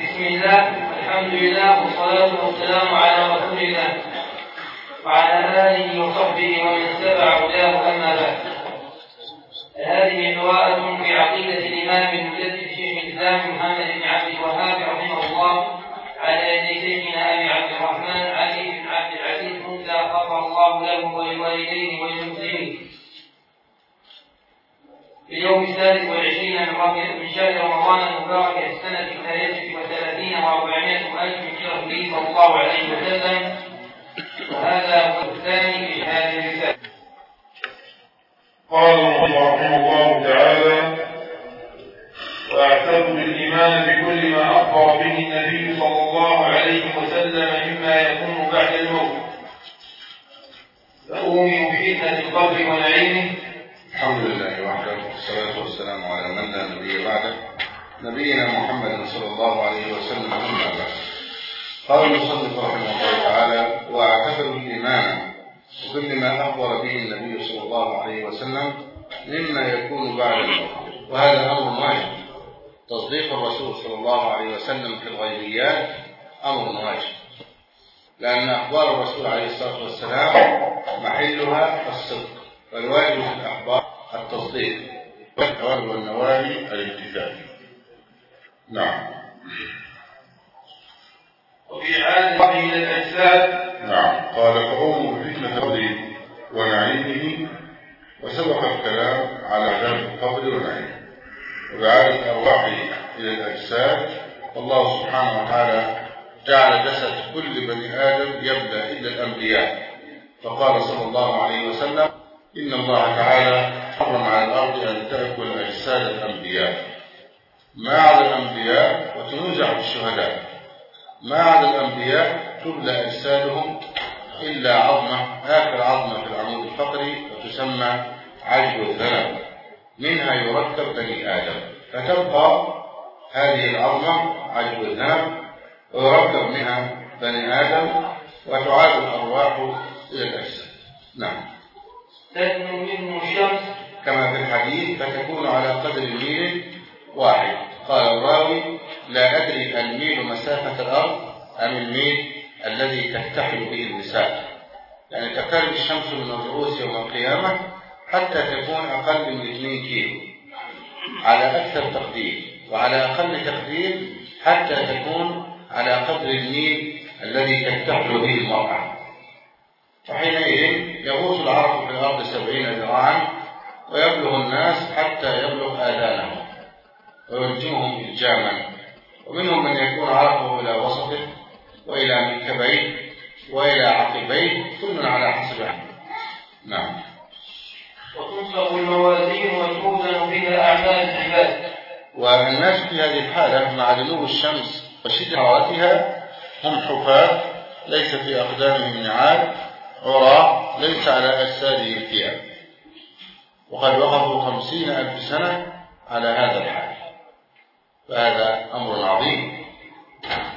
بسم الله الحمد لله والصلاة والسلام على رسول الله. وعلى آله وصحبه ومن اتبع هداه أما بعد. هذه قراءة في عقيدة الإمام المجدد شيخ الإسلام محمد بن عبد الوهاب رحمه الله على يد شيخنا أبي عبد الرحمن علي بن عبد العزيز موسى غفر الله له ولوالديه وللمسلمين. في اليوم الثالث والعشرين من ربيع من شهر رمضان المبارك السنة الثالثة وثلاثين وأربعمائة ألف من هجرة صلى الله عليه وسلم وهذا هو الثاني في هذه الرسالة. قال رحمه الله تعالى واعتد بالإيمان بكل ما أخبر به النبي صلى الله عليه وسلم مما يكون بعد الموت فاؤمن بفتنه القبر ونعيمه الحمد لله وحده والصلاة والسلام على من لا نبي بعده نبينا محمد صلى الله عليه وسلم أما بعد. قال المصنف رحمه الله تعالى واعتقد الإيمان بكل ما أخبر به النبي صلى الله عليه وسلم مما يكون بعد الموت. وهذا أمر واجب. تصديق الرسول صلى الله عليه وسلم في الغيبيات أمر واجب. لأن أخبار الرسول عليه الصلاة والسلام محلها الصدق. والواجب في الأخبار التصديق والأوامر والنواهي الامتثال نعم. وفي عاد الوحي إلى الأجساد نعم. قال فأم فتنة القبر ونعيمه وسبق الكلام على عذاب القبر ونعيمه وبعادة الأرواح إلى الأجساد. الله سبحانه وتعالى جعل جسد كل بني آدم يبدأ إلا الأنبياء. فقال صلى الله عليه وسلم إن الله تعالى حرم على الأرض أن تأكل أجساد الأنبياء. ما على الأنبياء وتنزع الشهداء. ما على الأنبياء تبلى أجسادهم إلا عظمة آخر عظمة في العمود الفقري وتسمى عجب الذنب. منها يركب بني آدم. فتبقى هذه العظمة عجب الذنب. ويركب منها بني آدم وتعاد الأرواح إلى الأجساد. نعم. تدنو منه الشمس كما في الحديث فتكون على قدر ميل واحد. قال الراوي لا أدري الميل مسافة الأرض أم الميل الذي تكتحل به النساء. يعني تقترب الشمس من الرؤوس يوم القيامة حتى تكون أقل من 2 كيلو. على أكثر تقدير. وعلى أقل تقدير حتى تكون على قدر الميل الذي تكتحل به المرأة. فحينئذ يغوص العرق في الأرض سبعين ذراعا ويبلغ الناس حتى يبلغ آذانهم ويلجمهم إلجاما ومنهم من يكون عرقه إلى وسطه وإلى منكبيه وإلى عقبيه كل على حسب عمله نعم. وتنصب الموازين وتوزن بها أعمال العباد. والناس في هذه الحالة مع دنو الشمس وشدة حرارتها هم حفاة ليس في أقدامهم نعال عراة ليس على أجسادهم ثياب وقد وقفوا خمسين ألف سنة على هذا الحال. فهذا أمر عظيم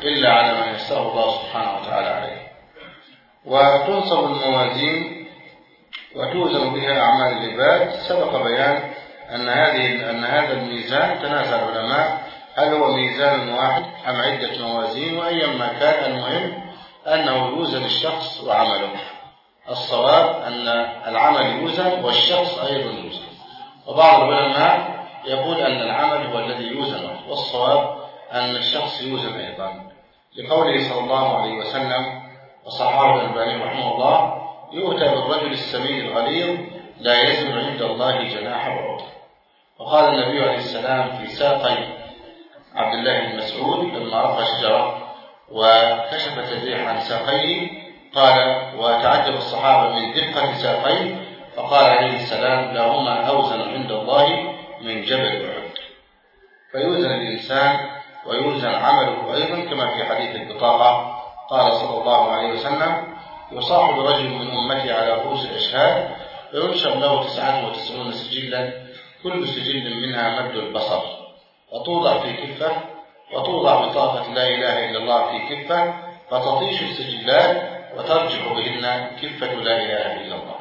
إلا على من يسره الله سبحانه وتعالى عليه. وتنصب الموازين وتوزن بها أعمال العباد. سبق بيان أن هذه أن هذا الميزان تنازع العلماء هل هو ميزان واحد أم عدة موازين؟ وأيا ما كان المهم أنه يوزن الشخص وعمله. الصواب أن العمل يوزن والشخص أيضا يوزن. وبعض العلماء يقول أن العمل هو الذي يوزن والصواب أن الشخص يوزن أيضا. لقوله صلى الله عليه وسلم وصحابه الألباني رحمه الله يؤتى بالرجل السمين الغليظ لا يزن عند الله جناح بعوض وقال النبي عليه السلام في ساقي عبد الله بن مسعود لما رقى شجرة وكشفت الريح عن ساقيه قال وتعجب الصحابة من دقة ساقيه فقال عليه السلام لهما أوزن عند الله من جبل أحد. فيوزن الإنسان ويوزن عمله أيضا كما في حديث البطاقة قال صلى الله عليه وسلم يصاحب رجل من أمتي على رؤوس الأشهاد فينشر له تسعة وتسعون سجلا كل سجل منها مد البصر. وتوضع في كفة وتوضع بطاقة لا إله إلا الله في كفة فتطيش السجلات وترجع بهن كفة لا إله إلا الله.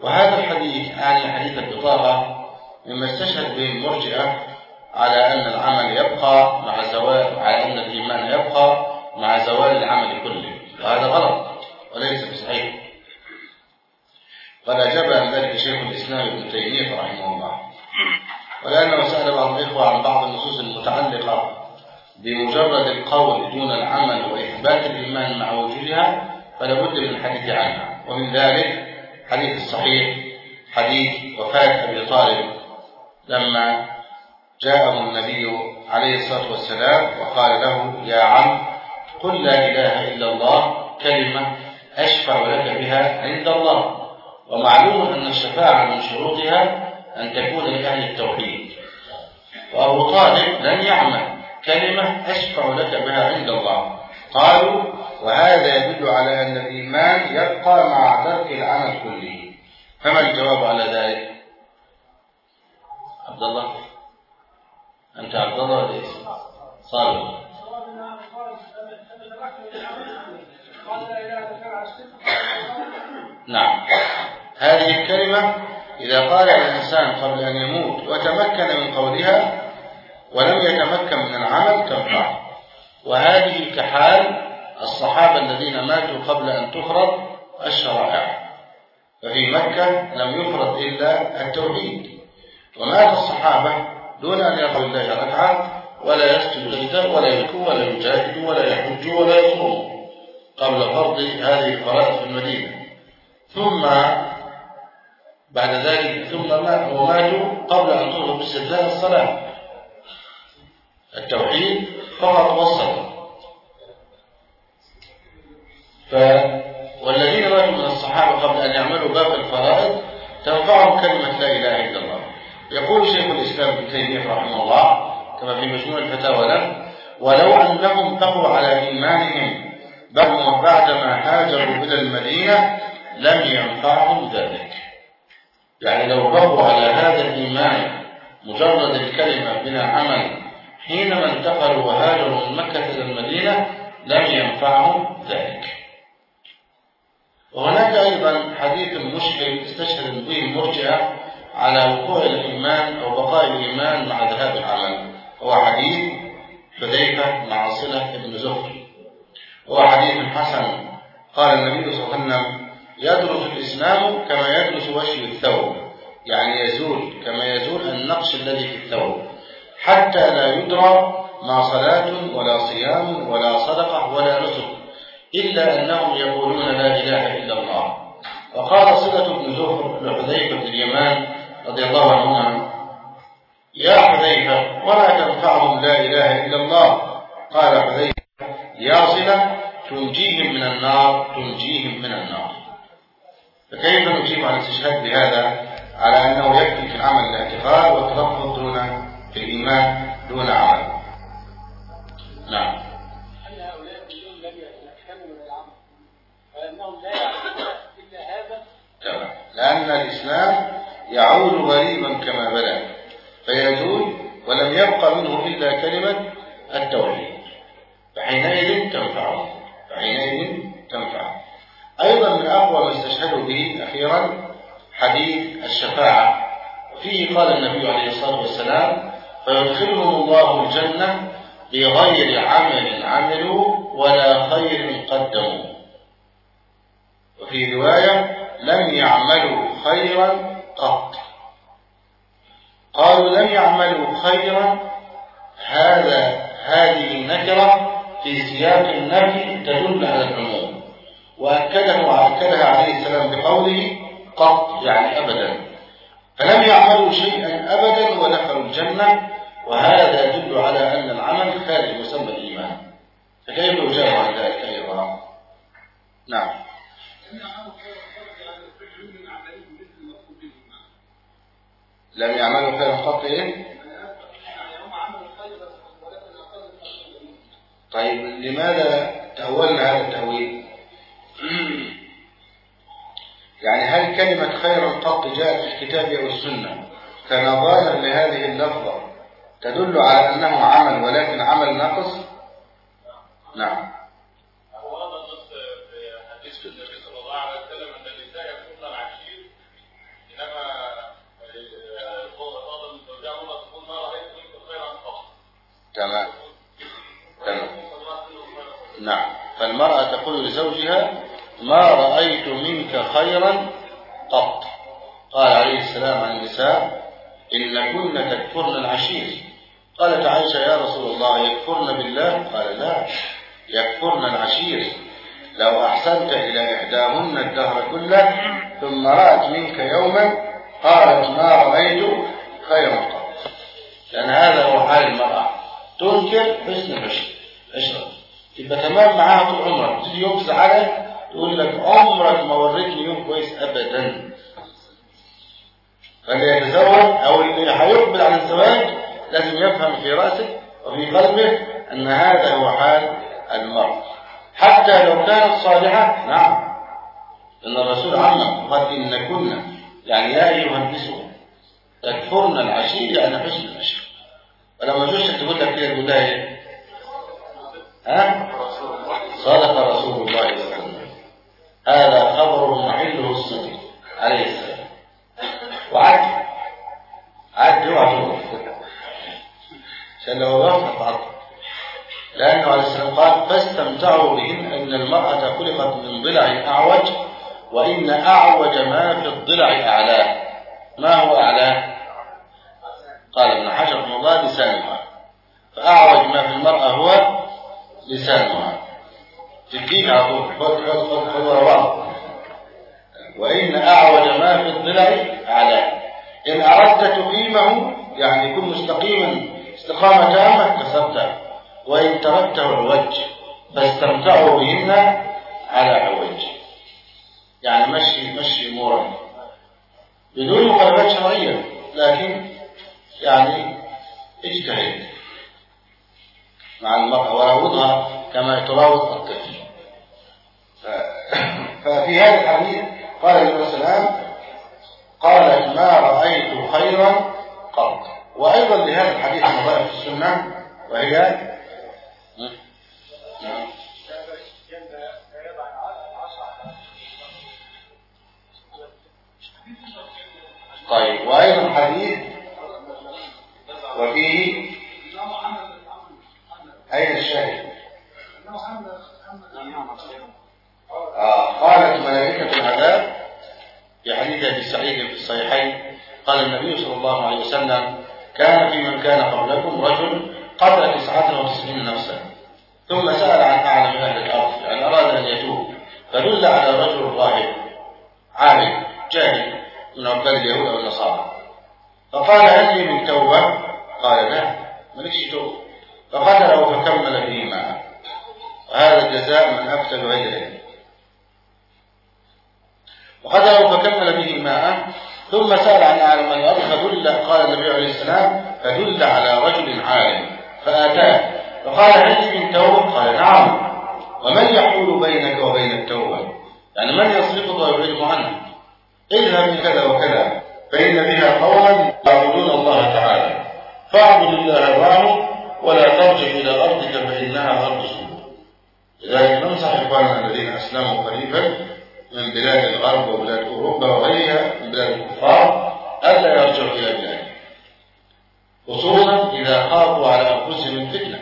وهذا الحديث يعني حديث البطاقة مما استشهد به المرجئة على أن العمل يبقى مع زوال على أن الإيمان يبقى مع زوال العمل كله. وهذا غلط وليس بصحيح. قد أجاب عن ذلك شيخ الإسلام ابن تيمية رحمه الله. ولأنه سأل بعض الإخوة عن بعض النصوص المتعلقة بمجرد القول دون العمل وإثبات الإيمان مع وجودها فلا بد من الحديث عنها. ومن ذلك حديث الصحيح حديث وفاة أبي طالب لما جاءه النبي عليه الصلاة والسلام وقال له يا عم قل لا إله إلا الله كلمة أشفع لك بها عند الله. ومعلوم أن الشفاعة من شروطها أن تكون لأهل التوحيد. وأبو طالب لن يعمل. كلمة أشفع لك بها عند الله. قالوا وهذا يدل على أن الإيمان يبقى مع ترك العمل كله. فما الجواب على ذلك؟ عبد الله أنت عبد الله ولا اسم صالح. نعم. هذه الكلمة إذا قال الإنسان قبل أن يموت وتمكن من قولها ولم يتمكن من العمل تنفع. وهذه كحال الصحابة الذين ماتوا قبل أن تفرض الشرائع. ففي مكة لم يفرض إلا التوحيد. ومات الصحابة دون أن يقول الله ركعة ولا يسجد سجدة ولا يبكوا ولا يجاهد ولا يحج ولا يصوم قبل فرض هذه الفرائض في المدينة. ثم بعد ذلك ثم وماتوا قبل أن تفرض باستدلال الصلاة. التوحيد فقط وسط ف والذين ماتوا من الصحابة قبل أن يعملوا باب الفرائض تنفعهم كلمة لا إله إلا الله. يقول شيخ الإسلام ابن تيمية رحمه الله كما في مجموع الفتاوى له ولو أنهم بقوا على إيمانهم بعدما هاجروا إلى المدينة لم ينفعهم ذلك. يعني لو بقوا على هذا الإيمان مجرد الكلمة بلا عمل حينما انتقلوا وهاجروا من مكة إلى المدينة لم ينفعهم ذلك. وهناك أيضا حديث مشكل استشهد به المرجئة على وقوع الإيمان أو بقاء الإيمان مع ذهاب العمل. هو حديث حذيفة مع صلة بن زهر هو حديث حسن. قال النبي صلى الله عليه وسلم يدرس الإسلام كما يدرس وشي الثوب يعني يزول كما يزول النقش الذي في الثوب. حتى لا يدرى ما صلاة ولا صيام ولا صدقة ولا نسك إلا أنهم يقولون لا إله إلا الله. وقال صلة بن زهر لحذيفة بن اليمان رضي الله عنهما يا حذيفة ولا تنفعهم لا إله إلا الله. قال حذيفة يا صلة تنجيهم من النار تنجيهم من النار. فكيف نجيب عن الاستشهاد بهذا؟ على أنه يكفي في العمل الاعتقاد والتلفظ دون في الإيمان دون عمل. نعم. أن هؤلاء كلهم لم من العمل وأنهم لا يعرفون إلا هذا؟ تمام. لأن الإسلام يعود غريبا كما بدأ فيزول ولم يبقى منه إلا كلمة التوحيد. فحينئذ تنفعه فحينئذ تنفعه أيضا من أقوى ما استشهدوا به أخيرا حديث الشفاعة فيه قال النبي عليه الصلاة والسلام فيدخلهم الله الجنة بغير عمل عملوا ولا خير قدموا. وفي رواية لم يعملوا خيرا قط. قالوا لم يعملوا خيرا هذا هذه نكرة في سياق النفي تدل على العموم. وأكده وأكدها عليه السلام بقوله قط يعني أبدا. فلم يعملوا شيئا أبدا ودخلوا الجنة وهذا يدل على أن العمل خارج مسمى الإيمان. فكيف يجاب عن ذلك أيضا؟ نعم. لم يعملوا خيرا قط إيه؟ طيب لماذا تأولنا هذا التأويل يعني هل كلمة خيرا قط جاءت في الكتاب أو السنة؟ كنظانا لهذه اللفظة. تدل على أنه عمل ولكن عمل ناقص؟ نعم. تمام. تمام. نعم. فالمرأة تقول لزوجها ما رأيت منك خيرا قط قال عليه السلام عن النساء إن كن تكفرن العشير. قالت عائشة يا رسول الله يكفرن بالله؟ قال لا. يكفرن العشير. لو أحسنت إلى إحداهن الدهر كله ثم رأت منك يوما قالت ما رأيت؟ خيرا قط لأن هذا هو حال المرأة. تنكر حسن عشرة. تبقى تمام معاها طول عمرك. تيجي يوم زعلك تقول لك عمرك ما وريتني يوم كويس أبدا. فاللي يتزوج أو اللي هيقبل على الزواج لازم يفهم في رأسه وفي قلبه أن هذا هو حال المرء. حتى لو كانت صالحة نعم. إن الرسول عمم قال إن كنا يعني يا أيها النسوة تكفرن العشير يعني حسن العشر ولما جوشك تقول لك كده إيه؟ ها؟ صدق رسول الله صلى الله عليه وسلم. هذا خبر محله الصدق عليه السلام. وعد. عد اوعى لو وقفت تعطل لأنه عليه السلام قال فاستمتعوا بهن أن المرأة خلقت من ضلع أعوج وإن أعوج ما في الضلع أعلاه ما هو أعلاه قال ابن حجر رحمه الله لسانها. فأعوج ما في المرأة هو لسانها. تديك على طول وإن أعوج ما في الضلع أعلاه إن أردت تقيمه يعني يكون مستقيما استقامة تامة كسرته وإن تركته عوج فاستمتعوا بهن على عوج يعني مشي مشي أمورا بدون مخالفات شرعية لكن يعني اجتهد. مع المرأة وراودها كما تراود الطفل. ففي هذا الحديث قال النبي صلى الله عليه وسلم قالت ما رأيت خيرا قط. وأيضا لهذا الحديث السنة وهي؟ طيب وأيضا حديث وفيه أين الشاهد؟ آه قالت ملائكة العذاب في حديث أبي سعيد في الصحيحين قال النبي صلى الله عليه وسلم كان في من كان قبلكم رجل قتل تسعة وتسعين نفسا ثم سأل عن أعلم أهل الأرض يعني أراد أن يتوب. فدل على رجل راهب عابد جاهل من عباد اليهود أو النصارى. فقال هل لي من توبة؟ قال لا مالكش توبة. فقتله فكمل به معه وهذا جزاء من أفتى بغير علم وقتله فكمل به معه ثم سأل عن الأرض فدل قال النبي عليه السلام فدل على رجل عالم فآتاه فقال هل من توبة؟ قال نعم ومن يحول بينك وبين التوبة؟ يعني من يصرفك ويبعدك عنه؟ اذهب من كذا وكذا فإن بها قوما يعبدون الله تعالى فاعبد الله معهم ولا ترجع إلى أرضك فإنها أرض سوء لذلك ننصح إخواننا الذين أسلموا قريبا من بلاد الغرب وبلاد أوروبا وغيرها من بلاد الكفار ألا يرجعوا إلى بلادهم. خصوصا إذا خافوا على أنفسهم الفتنة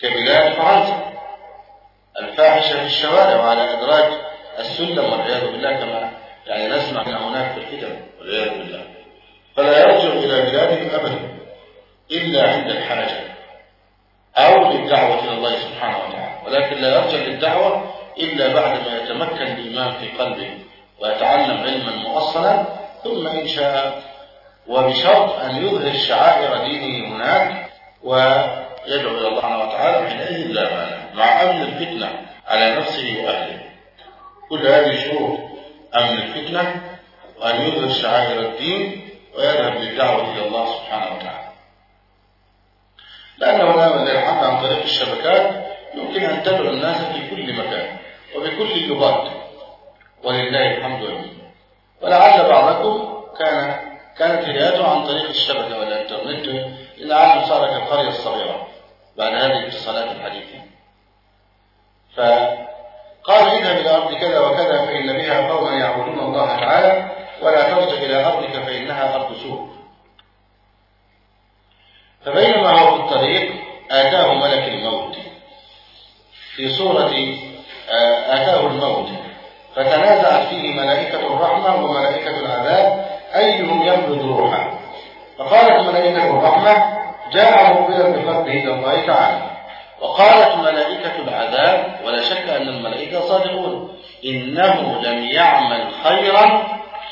كبلاد فرنسا الفاحشة في الشوارع وعلى أدراج السلم والعياذ بالله كما يعني نسمع من هناك في الفتن والعياذ بالله. فلا يرجع إلى بلادهم أبدا إلا عند الحاجة أو للدعوة إلى الله سبحانه وتعالى. ولكن لا يرجع للدعوة إلا بعد ما يتمكن الإيمان في قلبه ويتعلم علما مؤصلا ثم إن شاء وبشرط أن يظهر شعائر دينه هناك ويدعو إلى الله وتعالى حينئذ لا مانع مع أمن الفتنة على نفسه وأهله. كل هذه شروط أمن الفتنة وأن يظهر شعائر الدين ويذهب للدعوة إلى الله سبحانه وتعالى. لأنه لا الحمد عن طريق الشبكات يمكن أن تدعو الناس في كل مكان. وبكل اللغات ولله الحمد والمنة. ولعل بعضكم كان كانت هدايته عن طريق الشبكة والإنترنت لعله صار كالقرية الصغيرة بعد هذه الاتصالات الحديثة. فقال اذهب إلى أرض كذا وكذا فإن بها قوما يعبدون الله تعالى ولا ترجع إلى أرضك فإنها أرض سوء. فبينما هو في الطريق آتاه ملك الموت في صورة آه، آتاه الموت. فتنازعت فيه ملائكة الرحمة وملائكة العذاب أيهم يقبض روحه؟ فقالت ملائكة الرحمة جاء مقبلا بقلبه إلى الله تعالى. وقالت ملائكة العذاب ولا شك أن الملائكة صادقون. إنه لم يعمل خيرا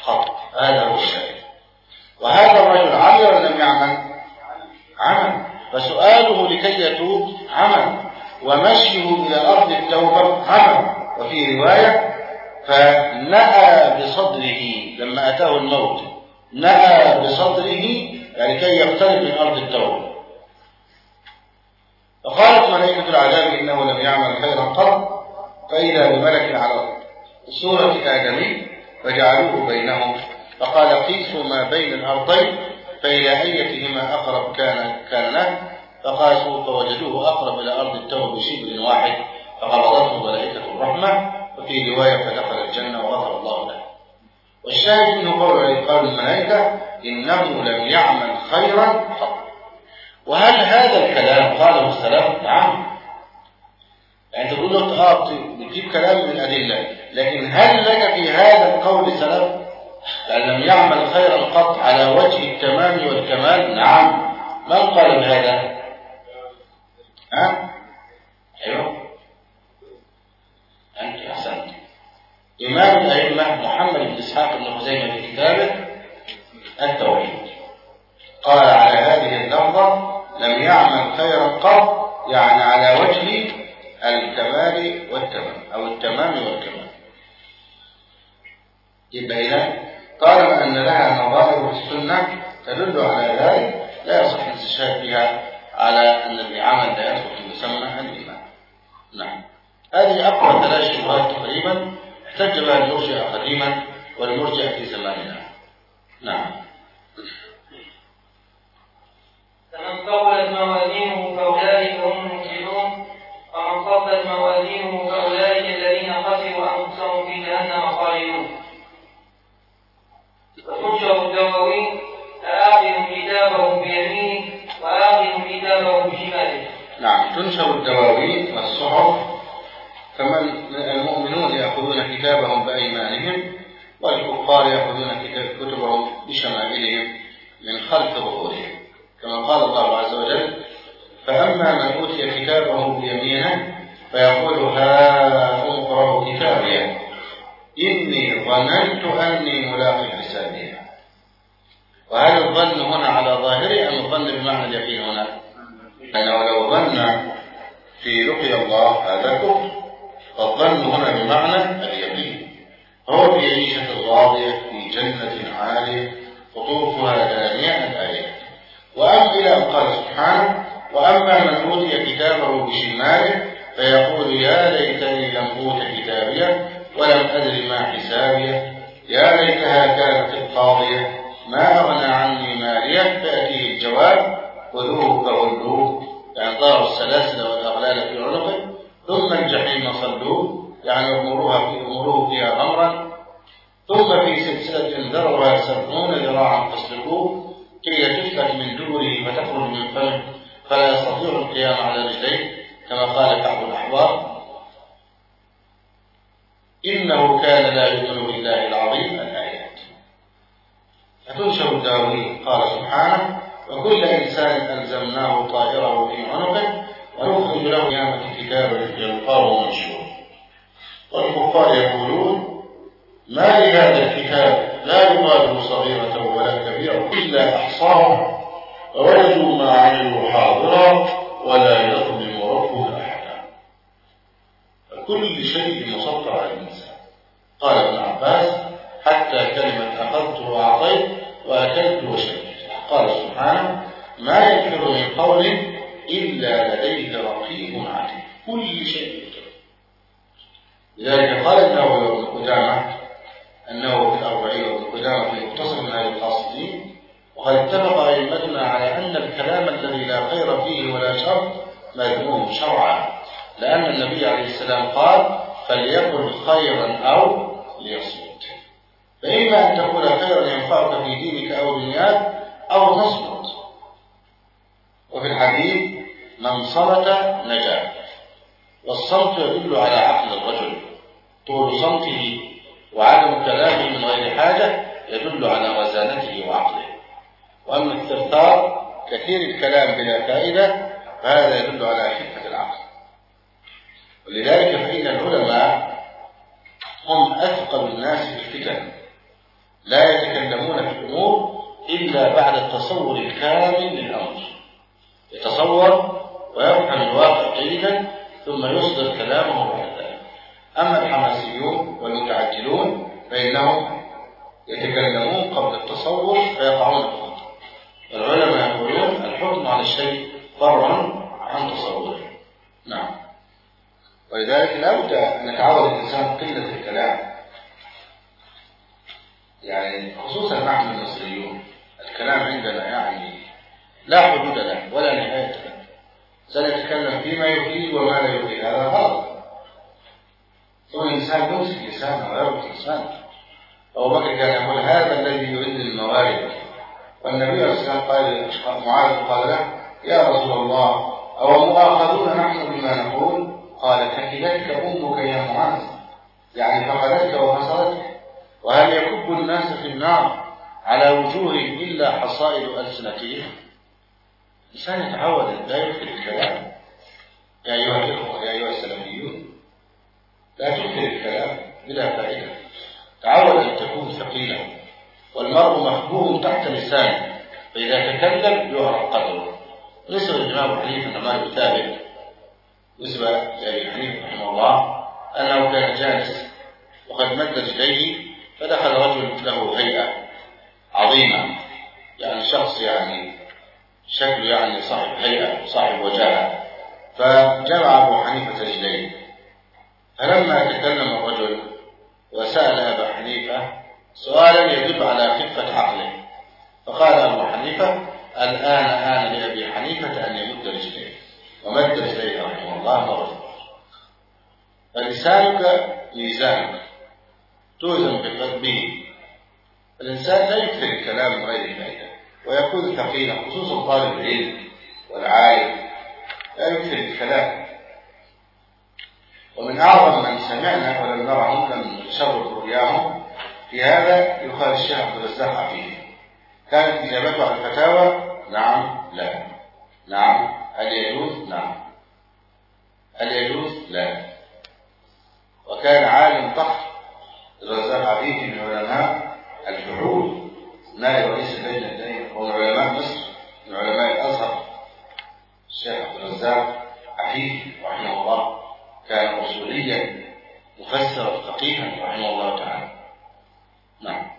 قط. هذا هو الشاهد. وهذا الرجل عمل لم يعمل؟ عمل. فسؤاله لكي يتوب عمل. ومشيه إلى أرض التوبة عمل وفي رواية فنأى بصدره لما أتاه الموت نأى بصدره يعني كي يقترب من أرض التوبة فقالت ملائكة العذاب إنه لم يعمل خيرا قط فإذا بملك على صورة آدمي فجعلوه بينهم. فقال قيسوا ما بين الأرضين فإلى أيتهما أقرب كان كان له فقاسوا فوجدوه أقرب إلى أرض التوبة بشبر واحد فقبضته ملائكة الرحمة وفي رواية فدخل الجنة وغفر الله له والشاهد منه قول قول الملائكة إنه لم يعمل خيرا قط وهل هذا الكلام قاله السلف؟ نعم يعني تقول له آه بتجيب كلام من الأدلة لكن هل لك في هذا القول سلف؟ لأن لم يعمل خيرا قط على وجه التمام والكمال نعم من قال بهذا؟ ها؟ أيوه. أنت أحسنت. إمام الأئمة محمد بن إسحاق بن خزيمة في كتابه التوحيد. قال على هذه اللفظة لم يعمل خيرا قط يعني على وجه الكمال والتمام أو التمام والكمال. يبقى إذا طالما أن لها نظائر في السنة تدل على ذلك لا يصح الاستشهاد بها على أن العمل لا يدخل في مسمى الإيمان نعم. هذه أقوى ثلاث شبهات تقريبا احتج بها المرجئة قديما والمرجئة في زماننا. نعم. فمن ثقلت موازينه فأولئك هم المفلحون ومن خفت موازينه فأولئك الذين خسروا أنفسهم في جهنم خالدون. وتنشر الدواوين فآخذ كتابه بيمينه وآخذ نعم تنشر الدواوين والصحف فمن المؤمنون يأخذون كتابهم بأيمانهم والكفار يأخذون كتبهم بشمائلهم من خلف ظهورهم. كما قال الله عز وجل فأما من أوتي كتابه بيمينه فيقول ها اقرأوا كتابي. إني ظننت أني ملاق حسابي. وهل الظن هنا على ظاهره أم الظن بمعنى اليقين هنا؟ أنه لو ظن في لقي الله هذا كفر. فالظن هنا بمعنى اليقين. هو في عيشة راضية في جنة عالية قطوفها دانية إلى أن قال سبحانه وأما من أوتي كتابه بشماله فيقول يا ليتني لم أوت كتابيه ولم أدر ما حسابيه. يا ليتها كانت القاضية ما أغنى عني ماليه فيأتيه الجواب خذوه يعني ضاروا السلاسل والأغلال في عنقه ثم الجحيم صلوه يعني أمروها في أمروه فيها غمرا ثم في سلسلة ذرها سبعون ذراعا فاسلكوه كي تفلت من دبره فتخرج من فمه فلا يستطيع القيام على رجليه كما قال كعب الأحبار. إنه كان لا يؤمن بالله العظيم الآيات. فتنشر الداوين؟ قال سبحانه. وكل إنسان ألزمناه طائره في عنقه ونخرج له قيامة كتابا يلقاه منشور. والكفار يقولون ما لهذا الكتاب؟ لا يغادر صغيرة ولا كبيرة إلا أحصاها ووجدوا ما عملوا حاضرا ولا يظلم ربك أحدا. كل شيء مسطر على الإنسان. قال ابن عباس حتى كلمة أخذت وأعطيت وأكلت وشربت. قال سبحانه ما يكفر من قول إلا لديه رقيب عتيد كل شيء لذلك قال النووي وابن قدامة أنه في الأربعين وابن قدامة في مختصر من هذه القاصدين وقد اتفق أئمتنا على أن الكلام الذي لا خير فيه ولا شر مذموم شرعا. لأن النبي عليه السلام قال فليقل خيرا أو ليصمت فإما أن تقول خيرا ينفعك في دينك أو دنياك أو تصمت وفي الحديث من صمت نجا. والصمت يدل على عقل الرجل. طول صمته وعدم كلامه من غير حاجة يدل على رزانته وعقله. وأما الثرثار كثير الكلام بلا فائدة فهذا يدل على خفة العقل. ولذلك فإن العلماء هم أثقل الناس في الفتن. لا يتكلمون في الأمور إلا بعد التصور الكامل للأمر. يتصور ويفهم الواقع جيدا ثم يصدر كلامه بعد ذلك. أما الحماسيون والمتعجلون فإنهم يتكلمون قبل التصور فيقعون في الخطأ. العلماء يقولون الحكم على الشيء فرع عن تصوره. نعم. ولذلك لا بد أن يتعود الإنسان قلة الكلام. يعني خصوصا نحن المصريون. الكلام عندنا يعني لا حدود له ولا نهاية له. سنتكلم فيما يفيد وما لا يفيد هذا غلط. ثم الإنسان يمسك لسانه ويربط لسانه أبو بكر كان يقول هذا الذي يريد الموارد. والنبي عليه الصلاة والسلام قال معاذ قال له يا رسول الله أو مؤاخذون نحن بما نقول؟ قال كفلتك أمك يا معاذ. يعني فقدتك وخسرتك وهل يكب الناس في النار؟ على وجوههم إلا حصائد ألسنتهم. الإنسان يتعود لا يكثر الكلام. يا أيها الإخوة يا أيها السلفيون لا تكثر الكلام بلا فائدة. تعود أن تكون ثقيلا. والمرء محبوب تحت لسانه. فإذا تكلم يعرف قدره. نسبة الإمام حنيفة النعمان بن ثابت نسبة لأبي حنيفة رحمه الله أنه كان جالس وقد مد رجليه فدخل رجل له هيئة. يعني شكله يعني صاحب هيئة صاحب وجاهة. فجمع أبو حنيفة رجليه فلما تكلم الرجل وسأل أبا حنيفة سؤالا يدل على خفة عقله. فقال أبو حنيفة الآن آن لأبي حنيفة أن يمد رجليه. ومد رجليه رحمه الله مرة. فلسانك ميزانك توزن به الإنسان لا يكثر الكلام غير فائدة ويكون ثقيلا خصوصا طالب العلم والعالم لا يكثر الكلام. ومن أعظم من سمعنا ولم نرهم لم نشرف رؤياهم في هذا يقال الشيخ عبد الرزاق فيه كانت إجابته على الفتاوى نعم لا. نعم هل يجوز نعم هل يجوز لا. وكان عالم ضخم الرزاق عفيفي من علماء الفحول نائب رئيس اللجنة الدائمة ومن علماء مصر من علماء الأزهر الشيخ عبد الرزاق عفيفي رحمه الله كان أصوليا مفسرا فقيها رحمه الله تعالى. نعم.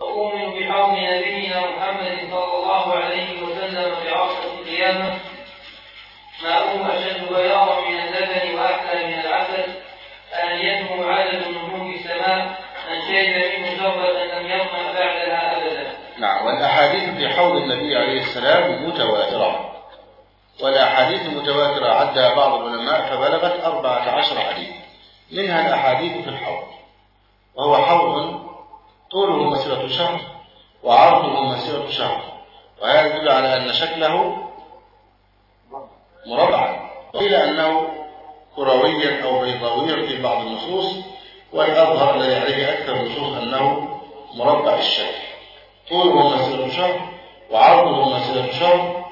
وأؤمن بحوض نبينا محمد صلى الله عليه وسلم بعصر القيامة. ماؤه أشد بياضا من اللبن وأحلى من العسل آنيته عدد نجوم السماء من شرب نعم والأحاديث في حوض النبي عليه السلام متواترة. والأحاديث المتواترة عدها بعض العلماء فبلغت أربعة عشر حديث. منها الأحاديث في الحوض. وهو حوض طوله مسيرة شهر وعرضه مسيرة شهر. وهذا يدل على أن شكله مربعا وقيل أنه كرويا أو بيضاويا في بعض النصوص والأظهر الذي عليه أكثر النصوص أنه مربع الشكل. طوله مسيرة شهر وعرضه مسيرة شهر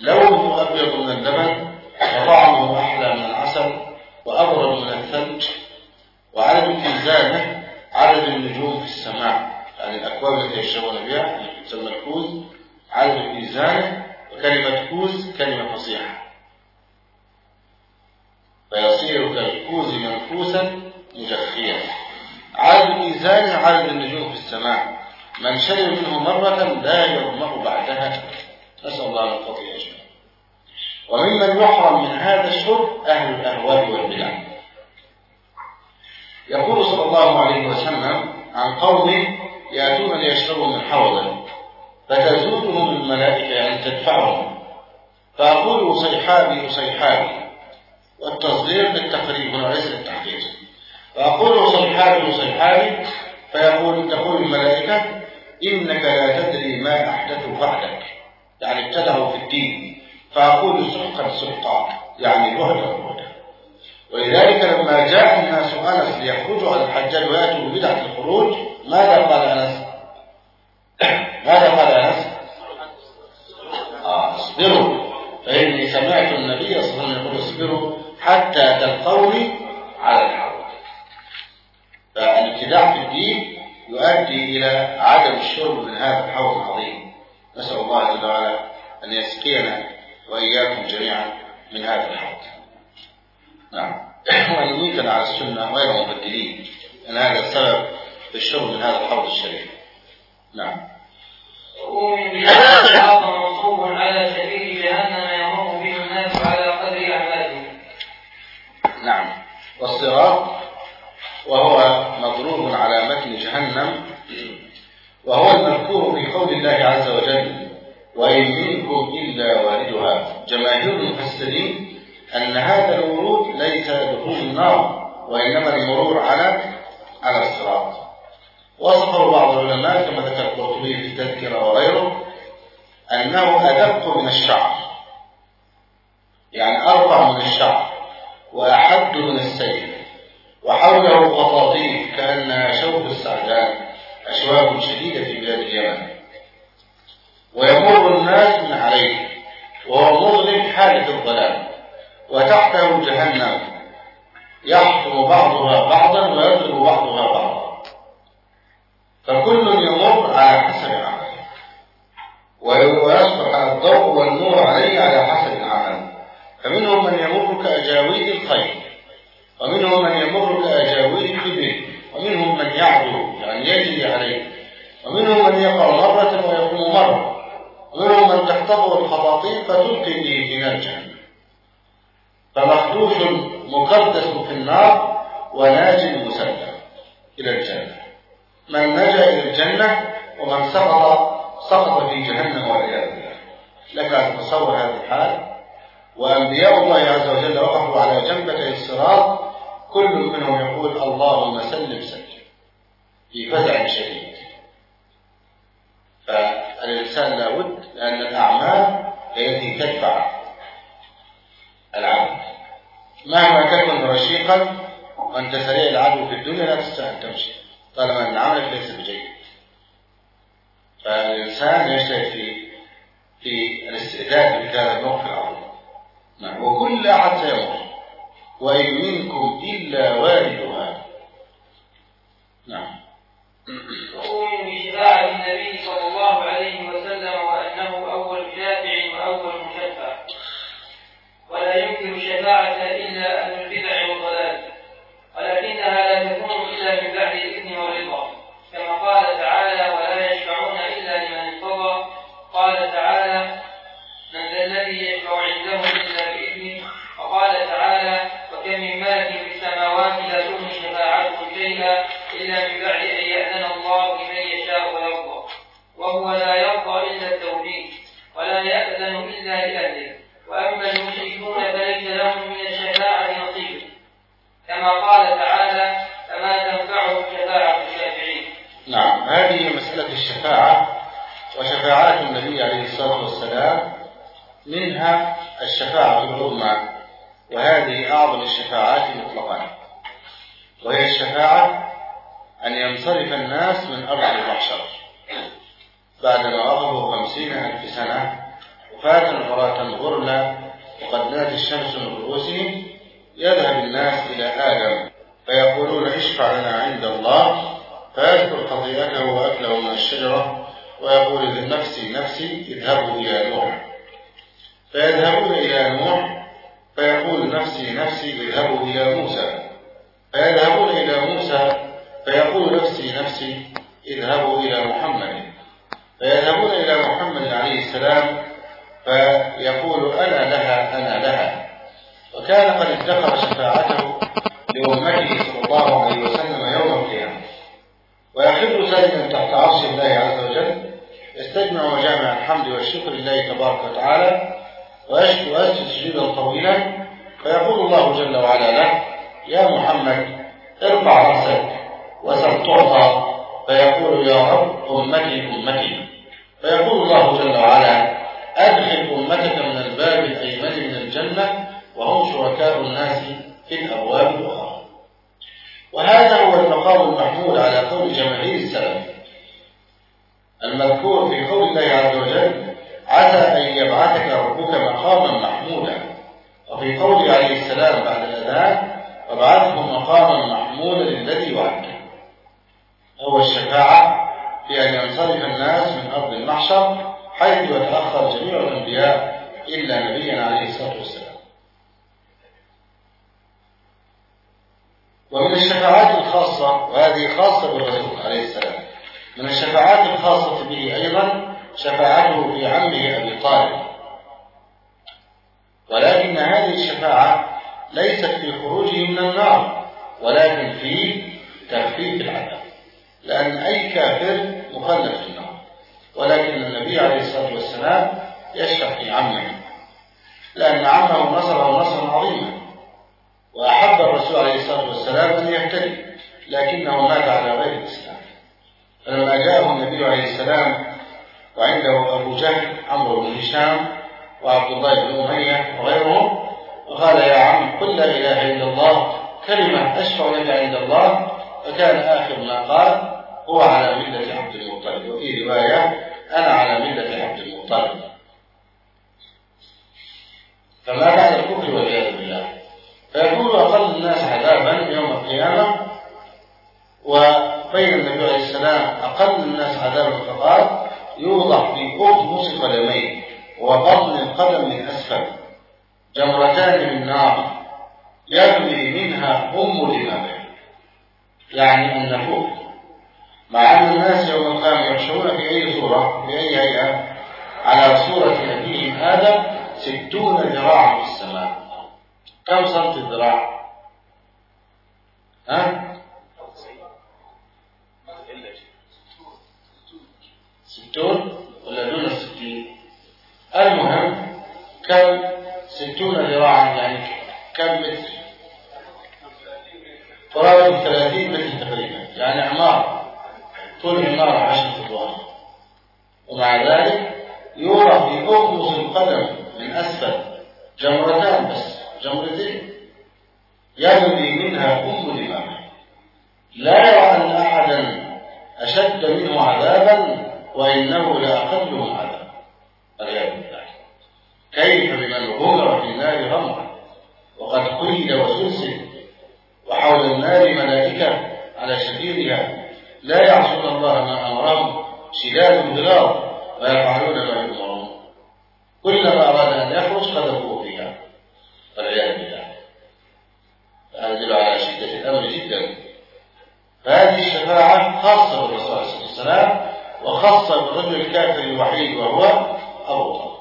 لونه أبيض من اللبن وطعمه أحلى من العسل وأبرد من الثلج وعدد ميزانه عدد النجوم في السماء. يعني الأكواب التي يشربون بها تسمى الكوز عدد ميزانه وكلمة كوز كلمة فصيحة. فيصير كالكوز منفوسا مجخيا. عدد ميزانه عدد النجوم. من شرب منه مرة لا يظمأ بعدها نسأل الله أن يقضي أجمعين وممن يحرم من هذا الشرب أهل الأهواء والبدع. يقول صلى الله عليه وسلم عن قوم يأتون ليشربوا من حوضه فتزودهم الملائكة يعني تدفعهم. فأقول صيحابي صيحابي والتصدير بالتقريب هنا ليس للتحقيق فأقول صيحابي صيحابي فيقول تقول الملائكة إنك لا تدري ما أحدث بعدك يعني ابتدعوا في الدين. فأقول سحقا سحقا. يعني بهدا بهدا ولذلك لما جاء الناس أنس ليخرجوا على الحجاج ويأتوا ببدعة الخروج ماذا قال أنس؟ ماذا قال أنس؟ آه اصبروا. فإني سمعت النبي صلى الله عليه وسلم يقول اصبروا حتى تلقوني على الحوض. فالابتداع في الدين يؤدي إلى عدم الشرب من هذا الحوض العظيم. نسأل الله جل وعلا أن يسقينا وإياكم جميعا من هذا الحوض. نعم. وأن يميتنا على السنة غير مبدلين أن هذا السبب في الشرب من هذا الحوض الشريف. نعم. بأن الصراط منصوب على سبيل جهنم يمر به الناس على قدر أعمالهم نعم. والصراط وهو مضروب على متن جهنم. وهو المذكور في قول الله عز وجل وإن منكم إلا واردها جماهير المفسرين أن هذا الورود ليس دخول النار وإنما المرور على على الصراط. وصفه بعض العلماء كما ذكر القرطبي في التذكرة وغيره أنه أدق من الشعر. يعني أرفع من الشعر وأحد من السيف. وحوله خطاطيف كأنها شوك السعدان أشواك شديدة في بلاد اليمن. ويمر الناس من عليه وهو مظلم حالة الظلام وتحته جهنم. يحطم بعضها بعضا ويضرب بعضها بعضا. فكل يمر على حسب عمله. ويصبح الضوء والنور عليه على حسب العمل فمنهم من يمر كأجاويد الخير. ومنهم من يمر كأجاويد الكبير ومنهم من يعدو يعني يجري عليه ومنهم من يقع مرة ويقوم مرة ومنهم من تحتضر الخطاطيف فتلقي به جهنم فمخدوش مقدس في النار وناج مسلم إلى الجنة. من نجا إلى الجنة ومن سقط سقط في جهنم والعياذ بالله. لك أن تتصور هذه الحال وأنبياء الله عز وجل وقفوا على جنبتي الصراط كل منهم يقول اللهم سلم سلم. في فزع شديد. فالإنسان لابد لأن الأعمال التي تدفع العبد. مهما تكن رشيقا وأنت سريع العدو في الدنيا لا تستطيع أن تمشي طالما أن عملك ليس بجيد. فالإنسان يجتهد في في الاستعداد لهذا الموقف العظيم نعم. وكل أحد سيمر. وإن منكم إلا واردها. نعم. وأؤمن بشفاعة النبي صلى الله عليه وسلم وأنه أول شافع وأول مشفع. ولا يمكن الشفاعة إلا أهل البدع والضلال. ولكنها لا تكون إلا من بعد الإذن والرضا. كما قال تعالى ولا يشفعون إلا لمن ارتضى. قال شيئا إلا من بعد أن يأذن الله لمن يشاء ويرضى. وهو لا يرضى إلا التوحيد ولا يأذن إلا لأهله وأما المشركون فليس لهم من الشفاعة نصيب. كما قال تعالى فما تنفعهم شفاعة الشافعين. نعم هذه مسألة الشفاعة وشفاعات النبي عليه الصلاة والسلام منها الشفاعة العظمى وهذه أعظم الشفاعات مطلقا. وهي الشفاعة أن ينصرف الناس من أرض المحشر بعدما غفروا خمسين ألف سنة وفاة الفراة غرلا وقد نادي الشمس من رؤوسهم يذهب الناس إلى آدم فيقولون اشفع لنا عند الله. فيذكر خطيئته وأكله من الشجرة ويقول لنفسي نفسي اذهبوا إلى نوح. فيذهبون إلى نوح فيقول نفسي نفسي اذهبوا إلى موسى. فيذهبون إلى موسى فيقول نفسي نفسي اذهبوا إلى محمد. فيذهبون إلى محمد عليه السلام فيقول أنا لها أنا لها. وكان قد ادخر شفاعته لأمته صلى الله عليه وسلم يوم القيامة. ويخر سالما تحت عرش الله عز وجل يستجمع وجامع الحمد والشكر لله تبارك وتعالى ويسجد سجودا طويلا فيقول الله جل وعلا له يا محمد ارفع رأسك وسل تعطى فيقول يا رب أمتي أمتي. فيقول الله جل وعلا أدخل أمتك من الباب شركاء الناس في الأبواب الأخرى. وهذا هو المقام المحمود على قول جماهير السلف. المذكور في قول الله عز وجل عسى أن يبعثك ربك مقاما محمودا. وفي قوله عليه السلام بعد الأذان وابعثه مقاما محمودا الذي وعدته. هو الشفاعة في أن ينصرف الناس من أرض المحشر حيث يتأخر جميع الأنبياء إلا نبينا عليه الصلاة والسلام. ومن الشفاعات الخاصة وهذه خاصة بالرسول عليه السلام من الشفاعات الخاصة به أيضا شفاعته في عمه أبي طالب. ولكن هذه الشفاعة ليست في خروجه من النار ولكن في تخفيف العذاب. لأن أي كافر مخلد في النار. ولكن النبي عليه الصلاة والسلام يشفع في عمه لأن عمه نصره نصرا عظيما. وأحب الرسول عليه الصلاة والسلام أن يهتدي لكنه مات على غير الإسلام. فلما جاءه النبي عليه السلام وعنده أبو جهل عمرو بن هشام وعبد الله بن أمية وغيرهم وقال يا عم قل لا إله إلا الله كلمة أشفع لك عند الله فكان آخر ما قال هو على ملة عبد المطلب. وفي رواية أنا على ملة عبد المطلب. فما بعد الكفر والعياذ بالله؟ فيكون أقل الناس عذابا يوم القيامة وبين النبي عليه السلام أقل الناس عذابا فقال يوضع في أخمص قدميه وبطن القدم من أسفل جمرتان من نار يبني منها أم دماغه يعني النفوذ مع أن الناس يوم القيامة يحشرون في أي صورة في أي هيئة على صورة أبيهم آدم ستون ذراعا في السماء كم سنت الذراع؟ ها؟ ستون ولا دون الستين المهم كم ستون ذراعا يعني كم متر؟ قرابة ثلاثين متر تقريبا يعني عمارة طول عمارة عشرة أدوار ومع ذلك يوضع في أقمص القدم من أسفل جمرتان بس جمرتين يبني منها أم دماغه لا يرى أن أحدا أشد منه عذابا وإنه لأقلهم عذابا والعياذ بالله كيف بمن غمر في النار غمرا وقد قيد وسلسل. وحول النار ملائكة على شفيرها لا يعصون الله ما أمرهم شداد غلاظ ويفعلون ما يؤمرون. كلما أراد أن يخرج قذفوه فيها. والعياذ بالله. هذا يدل على شدة الأمر جدا. فهذه الشفاعة خاصة بالرسول عليه الصلاة والسلام وخاصة بالرجل الكافر الوحيد وهو أبو طالب.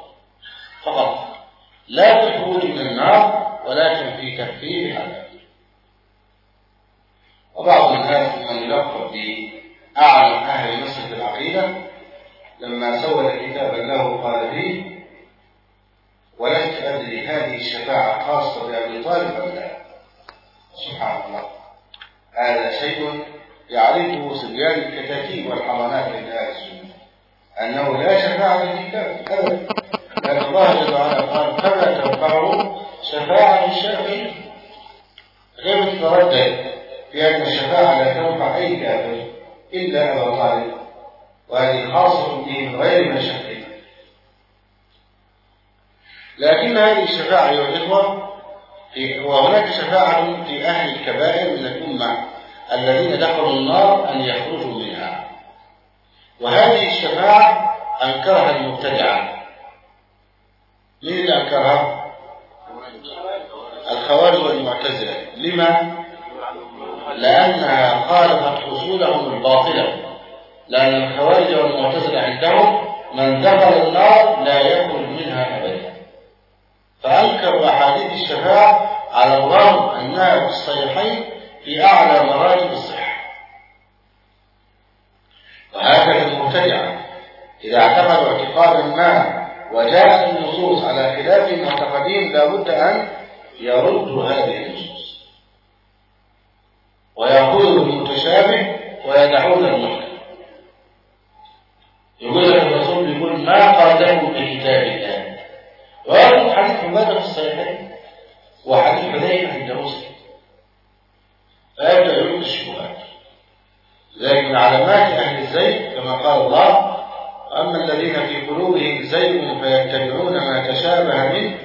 فقط لا في من النار ولكن في تخفيف العذاب وبعض الناس من يلقب بأعلم أهل مصر في العقيدة لما سول كتابا له قال فيه ولست أدري هذه الشفاعة خاصة بأبي طالب أم لا. سبحان الله. هذا شيء يعرفه صبيان الكتاتيب والحضانات عند أهل السنة أنه لا شفاعة في كتاب أبدا. الله جل وعلا قال فلا تنفعه شفاعة الشافعين غير تتردد في أن الشفاعة لا تنفع أي كافر إلا أبا طالب وهذه خاصة به من غير مشقة لكن هذه الشفاعة أيها الإخوة وهناك شفاعة في أهل الكبائر من الأمة الذين دخلوا النار أن يخرجوا منها وهذه الشفاعة أنكرها المبتدعة. من اللي أنكرها؟ الخوارج والمعتزلة. لما؟ لأنها خالفت أصولهم الباطلة. لأن الخوارج والمعتزلة عندهم من دخل النار لا يخرج منها أبدا. فأنكروا أحاديث الشفاعة على الرغم أنها في الصحيحين في أعلى مراتب الصحة. وهكذا المبتدعة. إذا اعتقدوا اعتقادا ما وجاءت النصوص على خلاف معتقدين لابد أن يردوا هذه النصوص. ويقولوا المتشابه ويدعون المحكم. يقول لك الرسول يقول ما قادموا بكتاب الله. وهذا حديث عبادة في الصحيحين وحديث حذيفة عند مسلم. فيبدأ يلقي الشبهات ذلك من علامات أهل الزيغ كما قال الله أما الذين في قلوبهم زيغ فيتبعون ما تشابه منه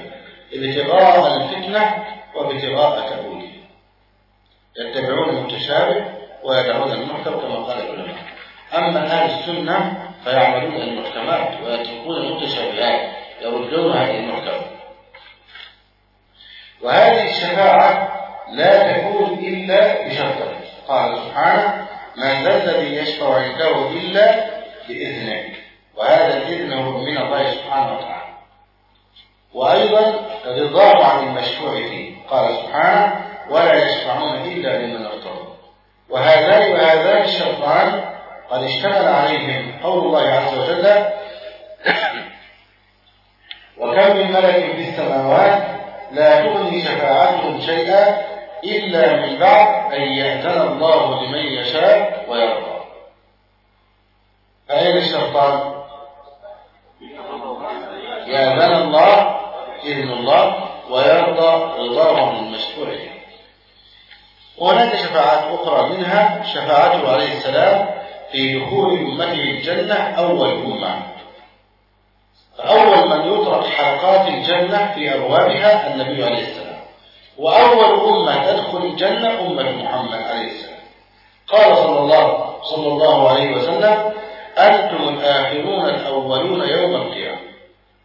ابتغاء الفتنة وابتغاء تأويله. يتبعون المتشابه ويدعون المحكم كما قال العلماء. أما أهل السنة فيعملون المحكمات ويتركون المتشابهات يردون هذه المحكمات. وهذه الشفاعة لا تكون إلا بشرطين قال سبحانه من ذا الذي يشفع عنده إلا بإذنه وهذا الإذن هو من الله سبحانه وتعالى. وأيضا رضاه عن المشفوع فيه. قال سبحانه ولا يشفعون إلا لمن ارتضى. وهذان وهذان الشرطان قد اشتمل عليهم قول الله عز وجل وكم من ملك في السماوات لا تغني شفاعتهم شيئا إلا من بعد أن يأذن الله لمن يشاء ويرضى. فأين الشرطان؟ يأذن الله إذن الله ويرضى رضاه عن المشفوع وهناك شفاعات أخرى منها شفاعته عليه السلام في دخول أمته الجنة أول أمة. فأول من يطرق حلقات الجنة في أبوابها النبي عليه السلام. وأول أمة تدخل الجنة أمة محمد عليه السلام. قال صلى الله صلى الله عليه وسلم أنتم الآخرون الأولون يوم القيامة.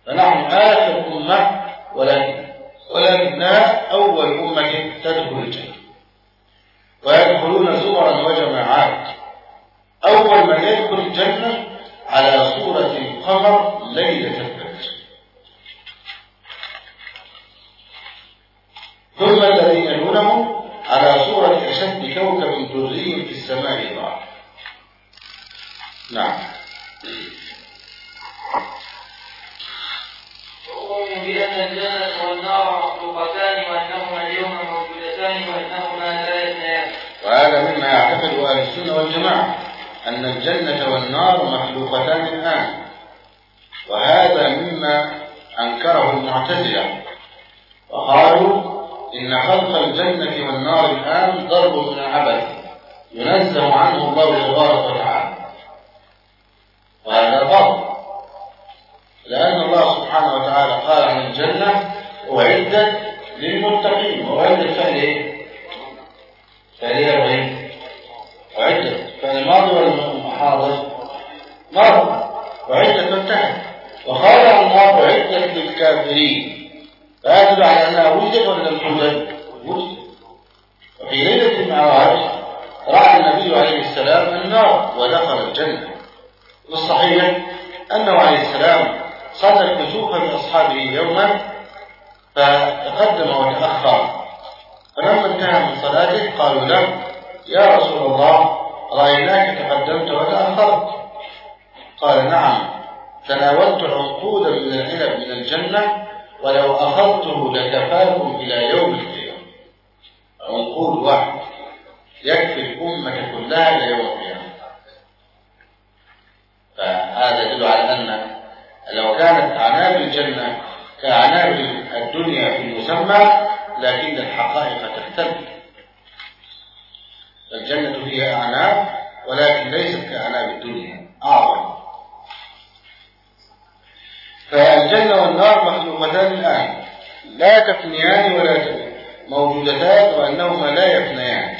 فنحن آخر أمة ولكن ولكنها أول أمة تدخل الجنة. ويدخلون زمرا وجماعات. أول من يدخل الجنة على صورة القمر ليلة البدر. ثم الذين يلونه على صورة أشد كوكب دري في السماء ضاع نعم. بأن الجنة والنار مخلوقتان وأنهما اليوم موجودتان وأنهما لا وهذا مما يعتقد أهل السنة والجماعة أن الجنة والنار مخلوقتان الآن. وهذا مما أنكره المعتزلة. وقالوا إن خلق الجنة والنار الآن ضرب من العبث ينزه عنه الله تبارك وتعالى. وهذا ضرب لأن الله سبحانه وتعالى قال عن الجنة أعدت للمتقين وأعدت فعل إيه؟ فعل إيه وإيه؟ أعدت فعل ماضي ولا حاضر؟ ماضي أعدت وانتهت وقال عن الله أعدت للكافرين فيدل على أنها وجدت ولا لم توجد؟ وفي ليلة المعراج رأى النبي عليه السلام النار ودخل الجنة والصحيح أنه عليه السلام صلى الكسوف بأصحابه يوما فتقدم وتأخر فلما انتهى من صلاته قالوا له يا رسول الله رأيناك تقدمت وتأخرت قال نعم تناولت عنقودا من العنب من الجنة ولو أخذته لكفاكم إلى يوم القيامة. عنقود واحد. يكفي الأمة كلها إلى يوم القيامة. فهذا يدل على أن لو كانت أعناب الجنة كأعناب الدنيا في المسمى لكن الحقائق تختلف. الجنة فيها أعناب ولكن ليست كأعناب الدنيا أعظم. فالجنة والنار مخلوقتان الآن لا تفنيان ولا موجودتان وأنهما لا يفنيان.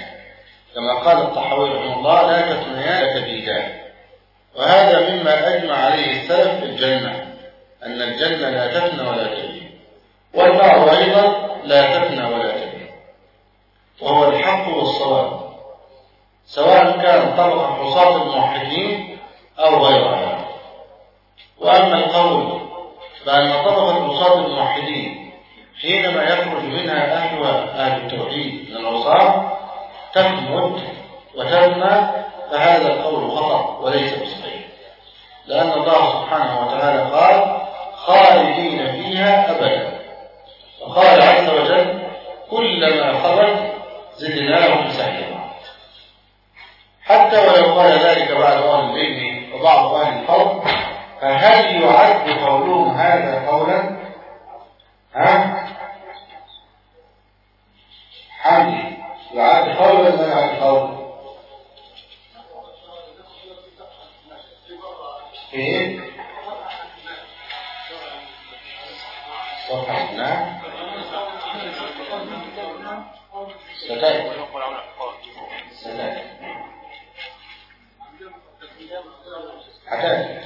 كما قال الطحاوي رحمه الله لا تفنيان لا تبيدان وهذا مما أجمع عليه السلف في الجنة. أن الجنة لا تفنى ولا تبيد والنار أيضا لا تفنى ولا تبيد وهو الحق والصواب. سواء كان طبق حصاة الموحدين أو غيرها وأما القول بأن طبقة حصاة الموحدين حينما يخرج منها أهلها أهل التوحيد من العصاة تفنى وتفنى فهذا القول خطأ وليس بصحيح. لأن الله سبحانه وتعالى قال خالدين فيها أبدا وقال عز وجل كلما خرج زدناهم سعيرا حتى ولو قال ذلك بعض أهل العلم وبعض أهل الفضل فهل يعد قولهم هذا قولا؟ ها؟ حمدي يعد قولا ولا يعد قولا؟ إيه؟ نعم ستأتي ستأتي حتاتي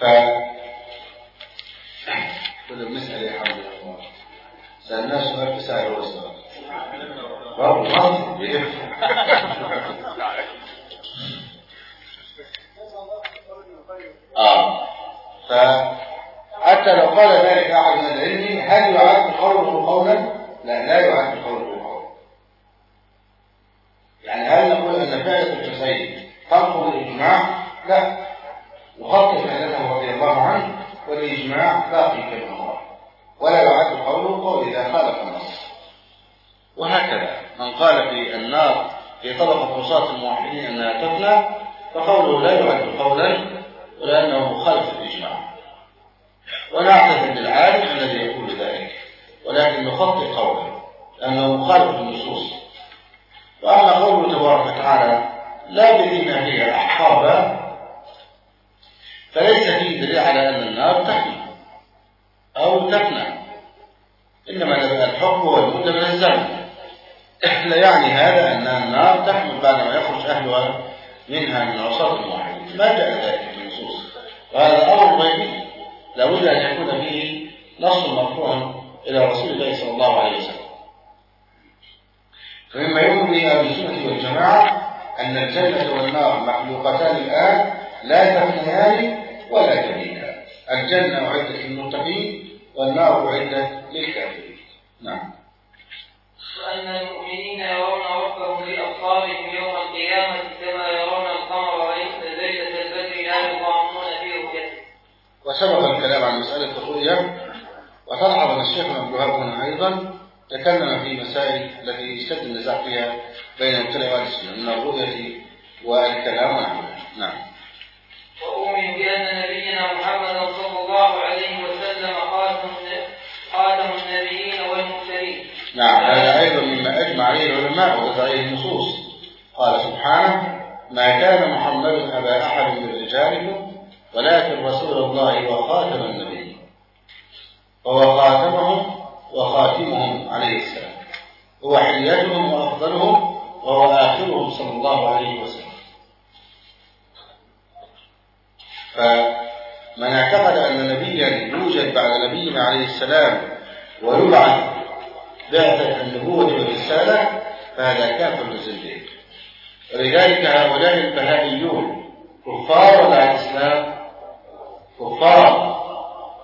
ف بنسأل يا حول الله سألناه سؤال هو السؤال برضه مصر بيفهم آه. فحتى لو قال ذلك أحد من العلم هل يعد قوله قولا؟ لا لا يعد قوله قولا. يعني هل نقول أن فعلة الحسين تنقض الاجماع؟ لا. يخطئ فعلته رضي الله عنه والإجماع باقي كما هو. ولا يعد قوله قول إذا خالف النص. وهكذا من قال في النار في طبقة عصاة الموحدين انها تفنى فقوله لا يعد قولا ولأنه مخالف الإجماع. ونعتذر للعالم الذي يقول ذلك ولكن نخطئ قوله لأنه مخالف النصوص. وأما قوله تبارك وتعالى لا بدين هي أحقابا فليس فيه دليل على أن النار تحمي أو تفنى. إنما الحكم والمدة من الزمن. لا يعني هذا أن النار تحمل بعدما يخرج أهلها منها من عصاة الموحدين ما جاء ذلك؟ النصوص وهذا أمر غيبي لابد أن يكون فيه نص مرفوع إلى رسول الله صلى الله عليه وسلم. فمما يؤمن به أهل السنة والجماعة أن الجنة والنار مخلوقتان الآن لا تفنيان ولا تبيدان الجنة أعدت للمتقين والنار أعدت للكافرين. نعم. وأن المؤمنين يرون ربهم بأبصارهم يوم القيامة وسبق الكلام عن مسألة الرؤية أن الشيخ ابن الوهاب هنا أيضا تكلم في مسائل التي اشتد النزاع فيها بين المبتدع والسنة من الرؤية والكلام ونحوها نعم. وأؤمن بأن نبينا محمدا صلى الله عليه وسلم خاتم خاتم النبيين والمرسلين. نعم هذا أيضا مما أجمع عليه العلماء ووضع عليه النصوص. قال سبحانه ما كان محمد أبا أحد من رجالكم ولكن رسول الله وخاتم النبيين وهو خاتمهم وخاتمهم عليه السلام. هو حليتهم وأفضلهم وهو آخرهم صلى الله عليه وسلم. فمن اعتقد أن نبيا يوجد بعد نبينا عليه السلام ويبعث بعثة النبوة والرسالة فهذا كافر زنديق ولذلك هؤلاء البهائيون كفار ولا الإسلام كفار.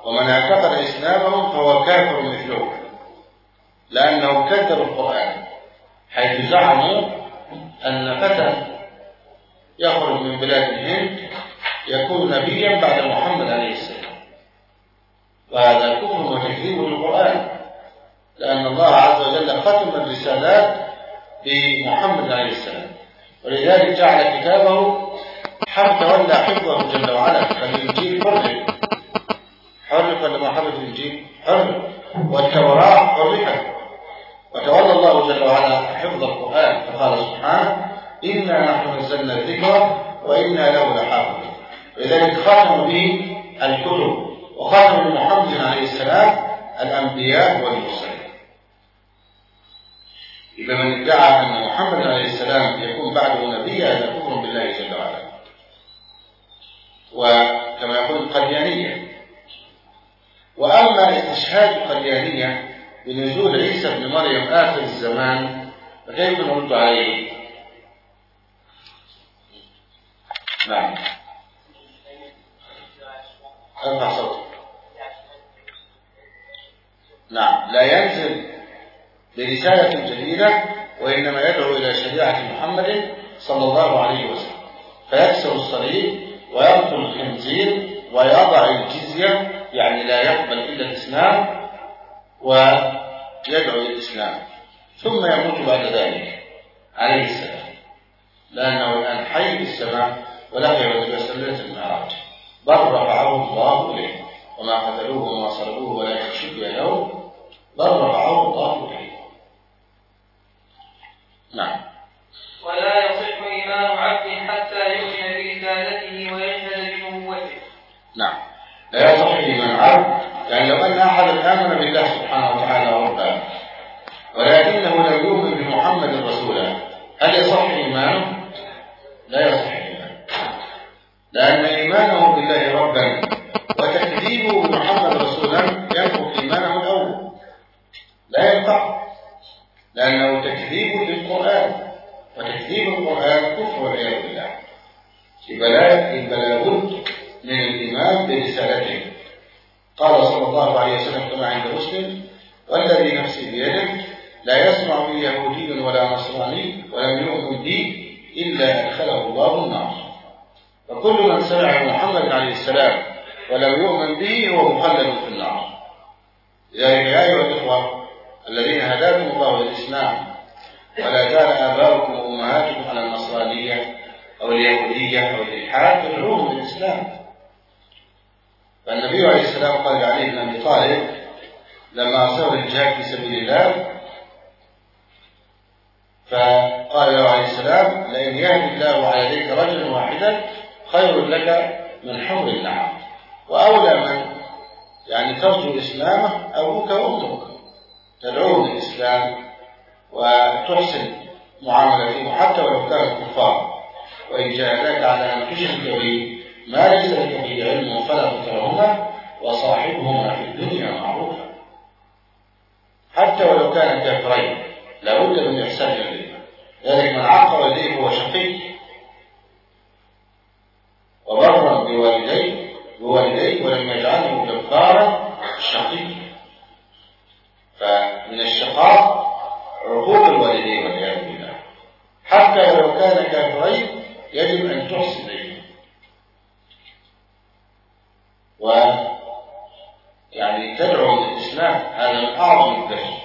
ومن اعتقد إسلامهم فهو كافر مثلهم لأنهم كذبوا القرآن حيث زعموا أن فتى يخرج من بلاد الهند يكون نبيا بعد محمد عليه السلام. وهذا كفر وتكذيب للقرآن لأن الله عز وجل ختم الرسالات بمحمد عليه السلام. ولذلك جعل كتابه حتى تولى حفظه جل وعلا فالإنجيل حرف. حرف ولا ما حرف الإنجيل حرف. والتوراة حرفت وتولى الله جل وعلا حفظ القرآن. فقال سبحانه إنا نحن نزلنا الذكر وإنا له لحافظون. ولذلك ختموا به الكتب وختموا بمحمد عليه السلام الأنبياء والمرسلين. إذا من ادعى أن محمد عليه السلام يكون بعده نبيا هذا كفر بالله جل وعلا. وكما يقول القديانية وأما استشهاد القديانية بنزول عيسى بن مريم آخر الزمان فكيف نرد عليه؟ نعم. أرفع صوتك. نعم. لا ينزل برسالة جديدة وإنما يدعو إلى شريعة محمد صلى الله عليه وسلم. فيكسر الصليب ويقتل الخنزير ويضع الجزية يعني لا يقبل إلا الإسلام ويدعو إلى الإسلام. ثم يموت بعد ذلك عليه السلام. لأنه الآن حي في السماء ولا يعود إلى سلة المعراج. بل رفعه الله إليه. وما قتلوه وما صلبوه ولكن شبه له بل رفعه الله إليه. نعم. ولا يصح إيمان عبد حتى يؤمن نعم. لا يصح إيمان عبد يعني لو أن أحدا آمن بالله سبحانه وتعالى ربا ولكنه لم يؤمن بمحمد رسولا هل يصح إيمانه؟ لا يصح إيمانه. لأن إيمانه بالله ربا وتكذيبه بمحمد رسولا ينقض إيمانه الأول. لا ينفع لأنه تكذيب للقرآن وتكذيب القرآن كفر والعياذ بالله. يبقى لا يبقى لابد الإيمان برسالته قال صلى الله عليه وسلم كما عند مسلم والذي نفسي بيده لا يسمع بي يهودي ولا نصراني ولم يؤمن بي إلا أدخله الله النار. فكل من سمع محمد عليه السلام ولم يؤمن به هو مخلد في النار. لذلك يا أيها الإخوة الذين هداكم الله للإسلام ولا زال آباؤكم وأمهاتكم على النصرانية أو اليهودية أو الإلحاد تدعوهم للإسلام. فالنبي عليه السلام قال لعلي بن أبي طالب لما أصاب الجهاد في سبيل الله فقال له عليه السلام لئن يهدي الله على يديك رجلا واحدا خير لك من حمر النعم وأولى من يعني ترجو إسلامه أبوك وأمك تدعوه للإسلام وتحسن معاملته حتى ولو كانوا كفار وإن جاهداك على أن تشرك به ما ليس لك به علم فلا تطعهما وصاحبهما في الدنيا معروفا. حتى ولو كان كافرين لابد من إحسان إليهما ذلك من عاق والديه هو شقي. وبرا بوالديه بوالديه ولم يجعله جبارا شقيا. فمن الشقاء عقوق الوالدين والعياذ بالله. حتى ولو كان كافرين يجب أن تحسن اليهم و يعني تدعو للإسلام هذا من اعظم الدين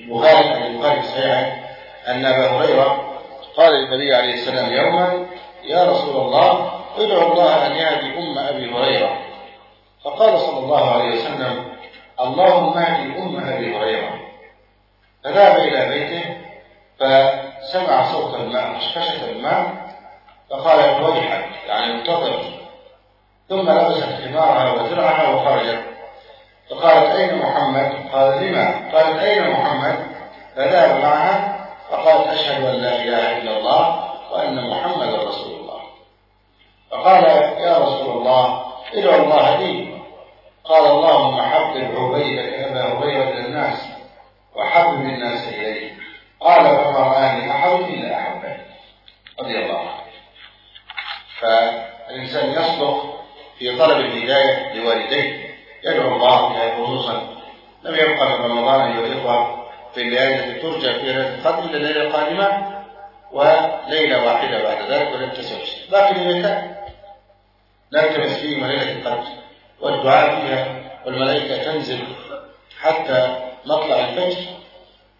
البخاري عن البخاري في صحيحه أن أبا هريرة قال للنبي عليه السلام يوما يا رسول الله ادعو الله أن يهدي أم أبي هريرة. فقال صلى الله عليه وسلم اللهم اهد أم أبي هريرة. فذهب إلى بيته فسمع صوت الماء خشخشه الماء فقال ويحك يعني انتظر. ثم لبست خمارها ودرعها وخرجت فقالت أين محمد؟ قال لما؟ قالت أين محمد؟ فذهب معها فقالت أشهد أن لا إله إلا الله وأن محمدا رسول الله فقال يا رسول الله ادعو الله لي قال اللهم حبب عبيدك أبا هريره إلى الناس وحبب الناس اليه قال فما رآني أحد إلا احبني رضي الله عنه فالإنسان يصدق في طلب الهداية لوالديه. يدعو الله بها خصوصا. لم يبقى من رمضان أيها الإخوة في الليالي التي ترجى فيها ليله القدر إلا الليلة القادمه وليلة واحدة بعد ذلك ولم تسع باقي ليلتان نلتمس فيهما ليلة القدر. والدعاء فيها والملائكة تنزل حتى مطلع الفجر.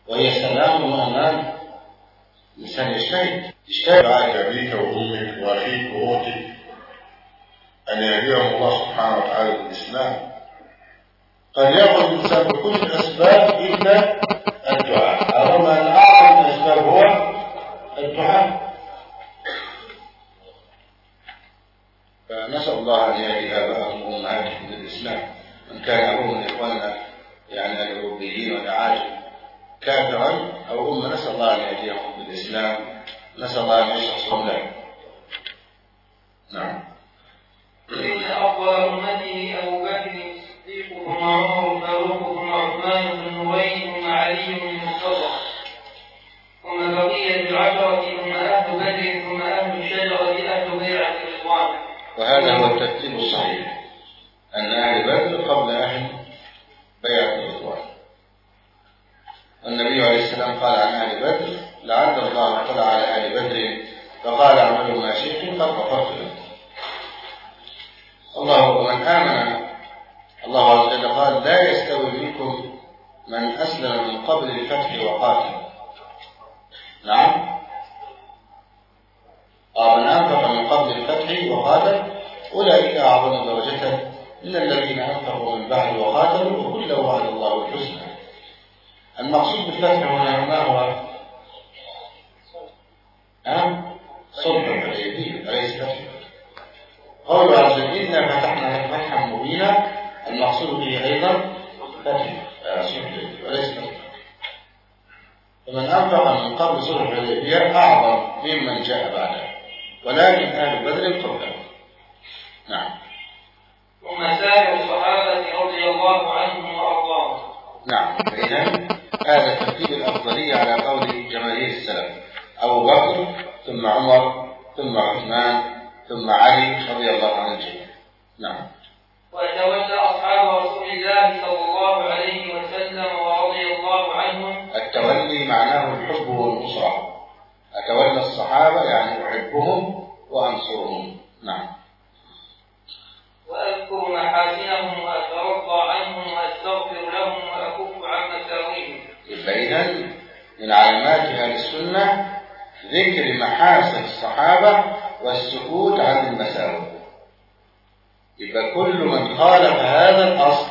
وهي سلام وأمان. الانسان يجتهد. يجتهد. دعاء أبيك وأمك وأخيك وأختك. أن يهديهم الله سبحانه وتعالى للإسلام قد يأخذ الإنسان بكل الأسباب إلا الدعاء. رغم أن أعظم الأسباب هو الدعاء. فنسأل الله أن يهدي آباءهم وأمهاتهم للإسلام من كان أبوه من إخواننا يعني الأوروبيين والأعاجم كافرا أو أم نسأل الله أن يهديهم بالإسلام. نسأل الله أن يشرح صدره نعم. إن أفضل أمته أبو بكر الصديق ثم عمر الفاروق ثم عثمان بن نورين ثم علي بن المصطفى. ثم بقية العشرة ثم أهل بدر ثم أهل الشجرة أهل بيعة الرضوان وهذا هو الترتيب الصحيح. أن أهل بدر قبل أهل بيعة الرضوان النبي عليه السلام قال عن أهل بدر لعل الله اطلع على أهل بدر فقال أعملوا ما شئتم قد غفرت الله من آمن. الله عز وجل قال لا يستوي منكم من أسلم من قبل الفتح وقاتل. نعم. من أنفق من قبل الفتح وقاتل. أولئك أعظم درجة من الذين أنفقوا من بعد وقاتلوا وكلا وعد الله الحسنى. المقصود بالفتح هنا ما هو؟ أه؟ صلح الحديبية أليس فتح قول عز وجل إنا فتحنا لك فتحا مبينا المقصود به أيضا فتح آه، صلح الحديبية وليس فمن أنفق من قبل صلح الحديبية أعظم ممن جاء بعده ولكن أهل بدر قبله نعم. ثم سائر الصحابة رضي الله عنهم وأرضاهم. نعم. إذا هذا ترتيب الأفضلية على قول جماهير السلف. أبو بكر ثم عمر ثم عثمان ثم علي رضي الله عن الجميع نعم. وتولى أصحاب رسول الله صلى الله عليه وسلم ورضي الله عنهم. التولي معناه الحب والنصرة أتولى الصحابة يعني أحبهم وأنصرهم. نعم. وأذكر محاسنهم وأترضى عنهم وأستغفر لهم وأكف عن مساويهم يبقى إذا من علامات أهل السنة ذكر محاسن الصحابة والسكوت عن المساوئ. يبقى كل من خالف هذا الأصل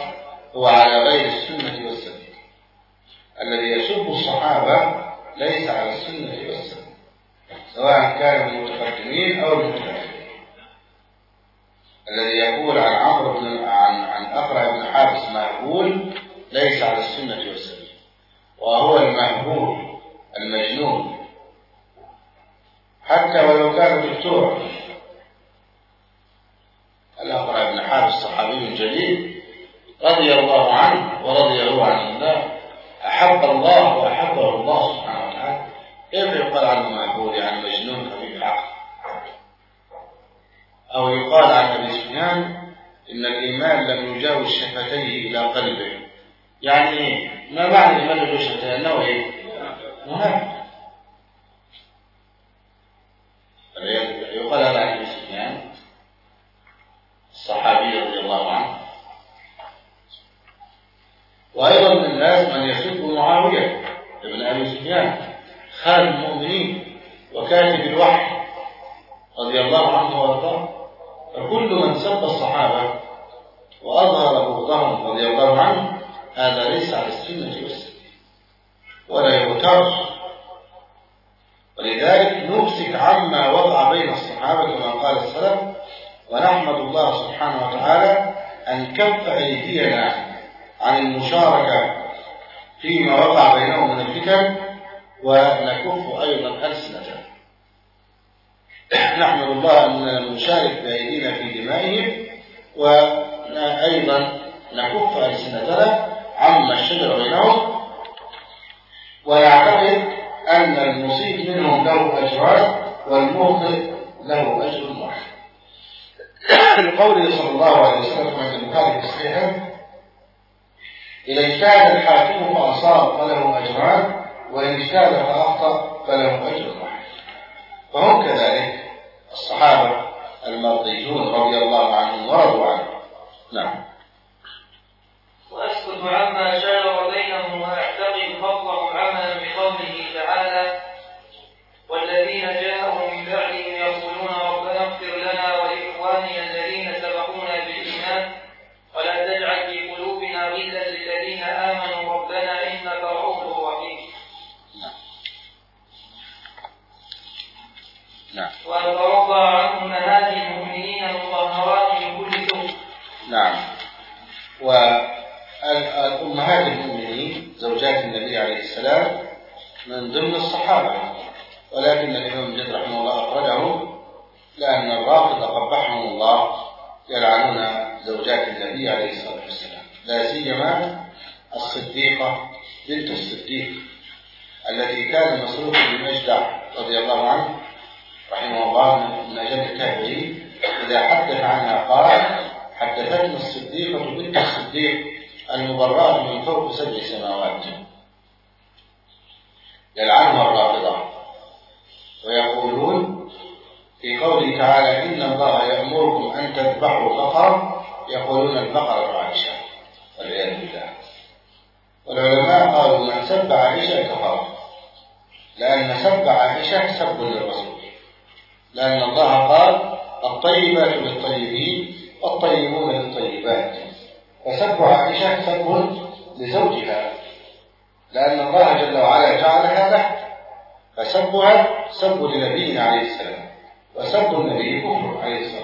هو على غير السنة والسبيل. الذي يسب الصحابة ليس على السنة والسبيل سواء كان من المتقدمين أو المتأخرين الذي يقول عن عمرو بن عن عن أقرع بن حابس مهبول ليس على السنة والسبيل وهو المهبول المجنون. حتى ولو كان دكتورا الأقرع بن حابس صحابي جليل رضي الله عنه ورضي هو عن الله. أحب الله وأحبه الله سبحانه وتعالى. كيف يقال عنه مهبول يعني مجنون خفيف عقل أو يقال عن أبي سفيان إن الإيمان لم يجاوز شفتيه إلى قلبه. يعني؟ ما معنى الإيمان لم يجاوز شفتيه أنه إيه؟ يقال هذا عن سفيان الصحابي رضي الله عنه. وأيضا من الناس من يسب معاوية ابن أبي سفيان خالد المؤمنين وكاتب الوحي رضي الله عنه وأرضاه. فكل من سب الصحابة وأظهر بغضهم رضي الله عنه هذا ليس على السنة والسنة ولا يغتر ولذلك نمسك عما وقع بين الصحابة كما قال السلف ونحمد الله سبحانه وتعالى أن كف أيدينا عن المشاركة فيما وقع بينهم من الفتن ونكف أيضا ألسنتنا نحمد الله أن نشارك بأيدينا في دمائهم وأيضا نكف ألسنتنا عما الشجر بينهم. ونعتقد أن المصيب منهم له أجران والمخطئ له أجر واحد. لقوله صلى الله عليه وسلم في البخاري في صحيحه إذا اجتهد الحاكم فأصاب فله أجران وإن اجتهد فأخطأ فله أجر واحد. فهم كذلك الصحابة المرضيون رضي الله عنهم ورضوا عنه نعم. وأسكت عما شاور والأمهات المؤمنين زوجات النبي عليه السلام من ضمن الصحابة. ولكن الإمام جد رحمه الله أخرجه لأن الرافضة قبحهم الله يلعنون زوجات النبي عليه الصلاة والسلام. لا سيما الصديقة بنت الصديق التي كان مسروق بن مجدع رضي الله عنه رحمه الله من أجل التابعين. إذا حدث عنها قال حدثتنا الصديقة بنت الصديق. المبرأة من فوق سبع سماوات. يلعنها الرافضة. ويقولون في قوله تعالى إن الله يأمركم أن تذبحوا بقرة يقولون البقرة عائشة والعياذ بالله. والعلماء قالوا من سب عائشة كفر. لأن سب عائشة سب للرسول. لأن الله قال الطيبات للطيبين والطيبون للطيبات. فسب عائشة سب لزوجها لأن الله جل وعلا جعلها له فسبها سب لنبينا عليه السلام وسب النبي كفر عليه الصلاة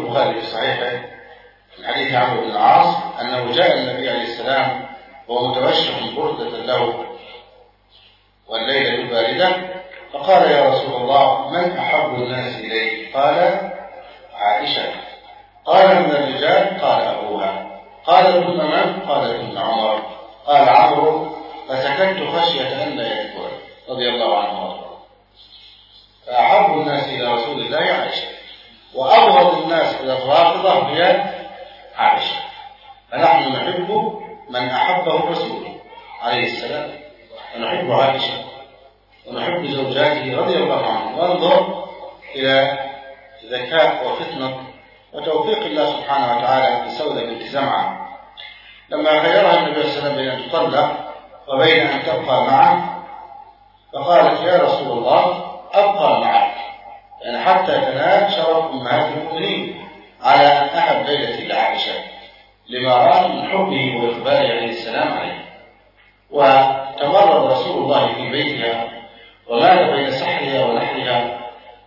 البخاري في صحيحه من حديث عمرو بن العاص أنه جاء النبي عليه السلام وهو متوشح بردة له والليلة باردة فقال يا رسول الله من أحب الناس إليك؟ قال عائشة. قال من الرجال؟ قال أبوها. قال ثم من؟ قال ابن عمر. قال عمرو. فسكت خشية أن لا يذكر. رضي الله عنه وأرضاه. فأحب الناس إلى رسول الله عائشة. وأبغض الناس إلى الرافضة هي عائشة. فنحن نحب من أحبه الرسول عليه السلام. ونحب عائشة. ونحب زوجاته رضي الله عنهم. وانظر إلى ذكاء وفطنة وتوفيق الله سبحانه وتعالى لسودة بنت زمعة. لما خيرها النبي صلى الله عليه وسلم بين أن تطلق وبين أن تبقى معه فقالت يا رسول الله أبقى معك. يعني حتى تنال شرف أمهات المؤمنين على أن أحب ليلتي لعائشة لما رأى من حبه وإقباله عليه السلام عليه. وتمرد رسول الله في بيتها ومات بين سحرها ونحرها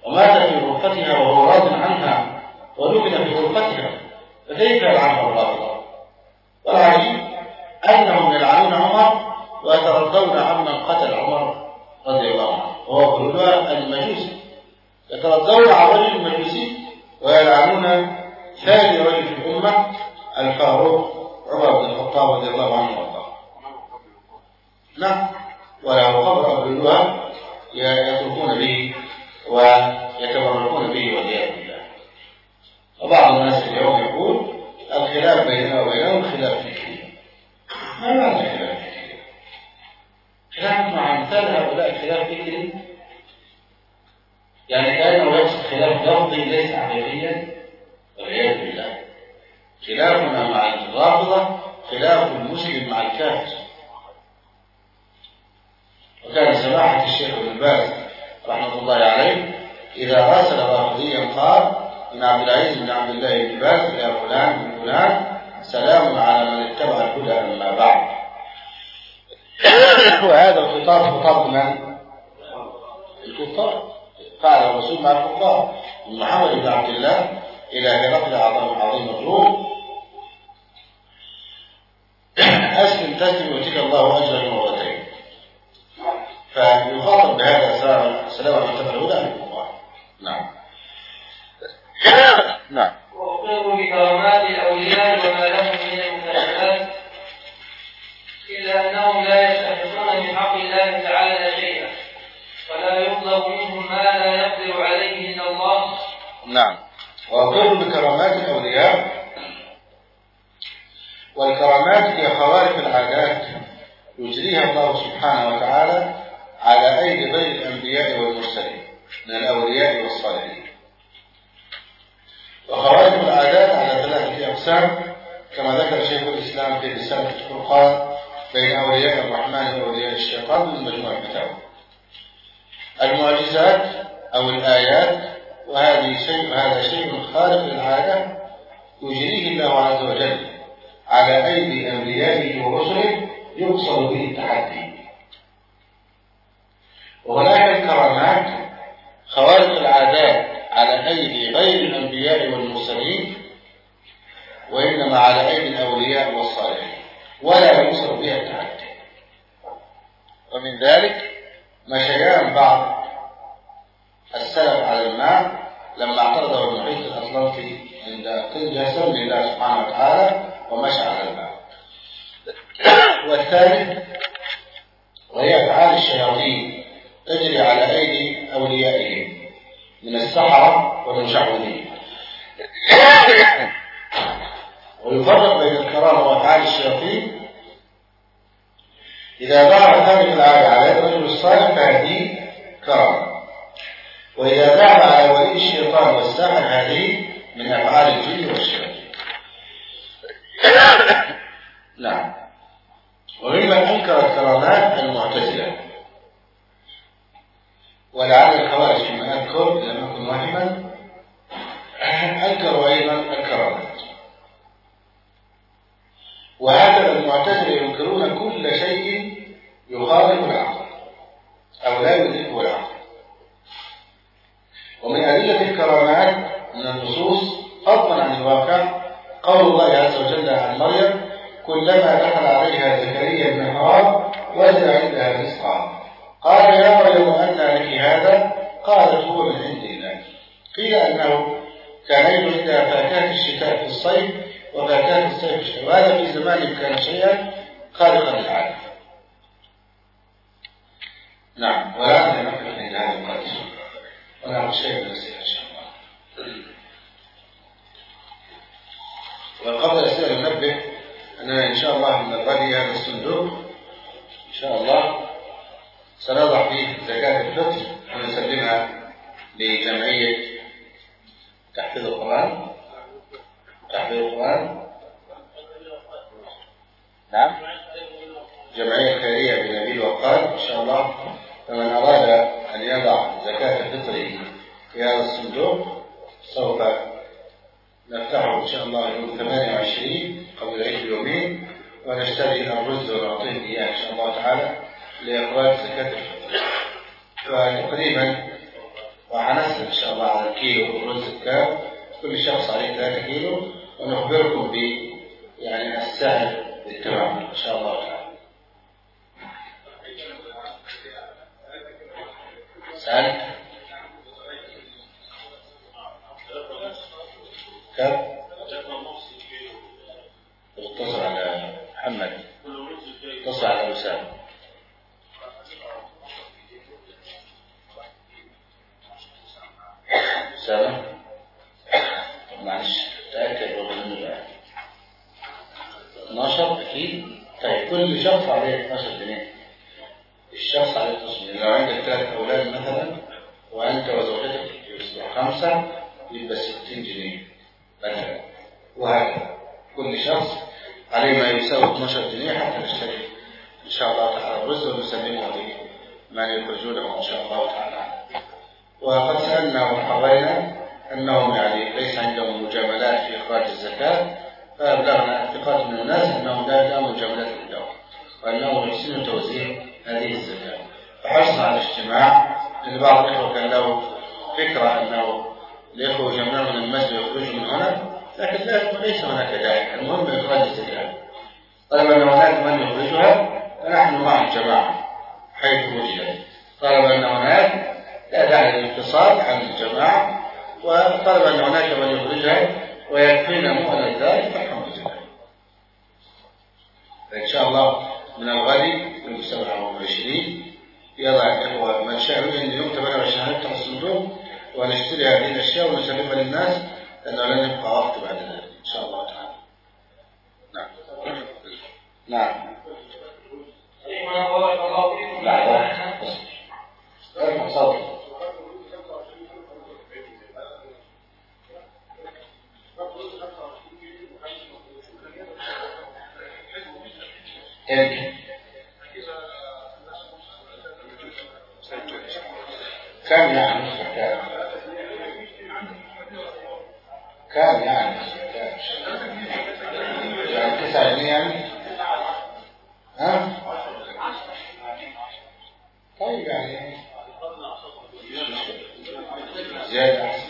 ومات في غرفتها وهو راض عنها ودفن في غرفتها فكيف يلعنها الرافضة والعجيب أنهم يلعنون عمر ويترضون عمن قتل عمر رضي الله عنه وهو المجوسي يترضون عن رجل مجوسي ويلعنون ثاني رجل في الأمة الفاروق عمر بن الخطاب رضي الله عنه وارضاه. نعم وله قبر أبلوها يتركون به ويتبركون به والعياذ بالله. وبعض الناس اليوم يقول الخلاف بيننا وبينهم خلاف فكري. ما معنى خلاف فكري؟ خلاف مع امثال هؤلاء خلاف فكري؟ يعني كانه يقصد خلاف لفظي ليس حقيقيا والعياذ بالله. خلافنا مع الرافضة خلاف المسلم مع الكافر. وكان سماحة الشيخ ابن باز رحمة الله عليه إذا راسل رافضيا قال من عبد العزيز بن عبد الله بن باز إلى فلان بن فلان سلام على من اتبع الهدى أما بعد. وهذا الخطاب خطاب من؟ الكفار. قال الرسول مع الكفار من محمد بن عبد الله إلى هرقل عظيم الروم أسلم تسلم ويؤتيك الله أجرا مرتين فيخاطب بهذا السلام على من تبع الهدى الكفار نعم. نعم. وأقر بكرامات الأولياء وما لهم من المكاشفات إلا أنهم لا يستحقون من حق الله تعالى ما لا يقدر عليه إلا الله. نعم. وأقر بكرامات الأولياء والكرامات هي خوارق العادات يجريها الله سبحانه وتعالى على أيدي غير الأنبياء والمرسلين من الأولياء والصالحين. وخوارق العادات على ثلاثة أقسام كما ذكر شيخ الإسلام في رسالة الفرقان بين أولياء الرحمن وأولياء الشيطان من مجموع الفتاوى المعجزات أو الآيات وهذه شيء هذا شيء خارق للعادة يجريه الله عز وجل على أيدي أنبيائه ورسله يقصد به التحدي. وهناك الكرامات خوارق العادات على أيدي غير الأنبياء والمرسلين وإنما على أيدي الأولياء والصالحين ولا يقصد بها التحدي. ومن ذلك مشيان بعض السلف على الماء لما اعترضه المحيط الأطلنطي عند جسم لله سبحانه وتعالى ومشى على الماء والثالث وهي أفعال الشياطين تجري على أيدي أوليائهم من السحرة والمشعوذين. ويفرق بين الكرامة وأفعال الشياطين. إذا ظهر ذلك العادة على يد الرجل الصالح فهذه كرامة وإذا ذهب على ولي الشيطان والساحر هذه من أفعال الجن والشياطين. نعم. وممن أنكر الكرامات المعتزلة. ولعل الخوارج فيما أذكر لم يكن واهما أنكروا أيضا الكرامات. وهكذا المعتزلة ينكرون كل شيء يخالف فأبلغنا ثقات من الناس أنهم لا لا مجاملات عندهم وأنهم يحسنوا توزيع هذه الزكاة فحرصنا على الاجتماع. لأن بعض الإخوة كان له فكرة أنه الإخوة يجمعون من المسجد ويخرجوا من هنا لكن ليس هناك داعي المهم إخراج الزكاة طالما أن هناك من يخرجها فنحن مع الجماعة حيث وجدت. طالما أن هناك لا داعي للاتصال عن الجماعة وطالما أن هناك من يخرجها ويكفينا مؤنة ذلك فالحمد لله فإن شاء الله من الغد يوم 27 يضع الإخوة من شاء أن يوم 28 نفتح الصندوق ونشتري هذه الأشياء ونسلمها للناس لأنه لن يبقى وقت بعد ذلك إن شاء الله تعالى. نعم. نعم. لا ارفع صوتك يمكن كم يعني كم كم يعني يعني تسعة جنيه يعني ها طيب يعني زيادة أحسن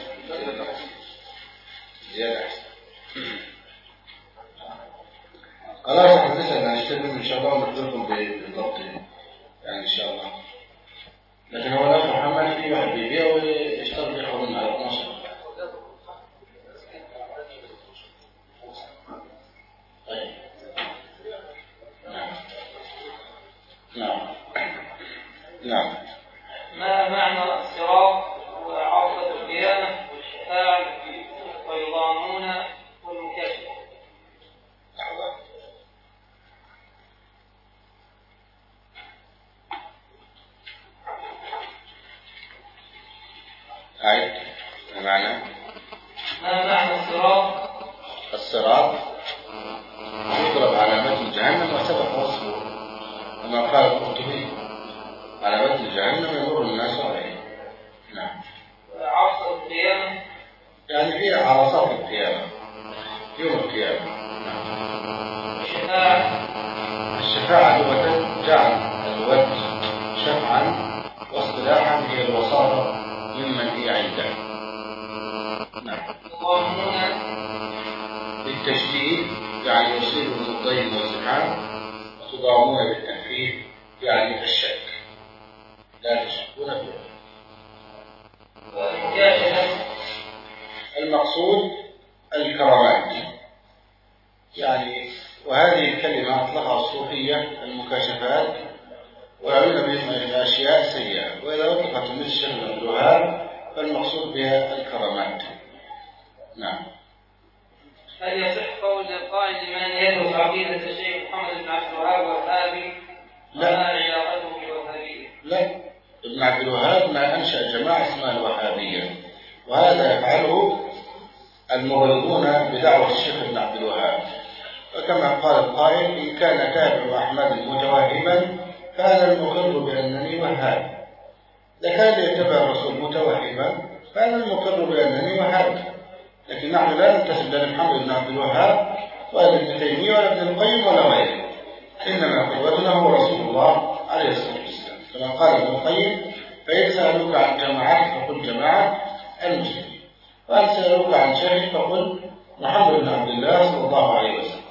زيادة أحسن خلاص إحنا لسه هنشتغل ان شاء الله ونخبركم بالضبط يعني. إن شاء الله. لكن هو الاخ محمد في واحد بيبيع ويشتغل ياخذ على 12 طيب. نعم. نعم. نعم. يعني في عرصات القيامة يوم القيامة. الشفاعة الشفاعة لغة جعل الود شفعا واصطلاحا هي الوساطة ممن هي عنده نعم الضامنون بالتشديد يعني يشير الضدين والسبحان وتضامون بالتنفيذ يعني الشك لا تشكون فيه والمكاشفة المقصود الكرامات يعني وهذه الكلمة أطلقها الصوفية المكاشفات ويعنون بها الأشياء مثل الشيخ عبد الوهاب فالمقصود بها الكرامات. نعم. هل يصح قول القائل لمن يدرس عقيدة الشيخ محمد بن عبد الوهاب والوهابي لا. وما علاقته بالوهابية؟ لا. ابن عبد الوهاب ما أنشأ جماعة اسمها الوهابية وهذا يفعله المغرضون بدعوة الشيخ ابن عبد الوهاب. وكما قال القائل إن كان تابع أحمد متوهما فأنا المقر بأنني وهاب إذا كان يتبع الرسول متوهما فأنا المقر بأنني وهاب لكن نحن لا ننتسب لا لمحمد بن عبد الوهاب ولا ابن تيمية ولا ابن القيم ولا غيره. إنما قدوتنا هو رسول الله عليه الصلاة والسلام. كما قال ابن القيم فإن سألوك عن جماعة فقل جماعة المسلمين. وإن سألوك عن شيخ فقل محمد بن عبد الله صلى الله عليه وسلم.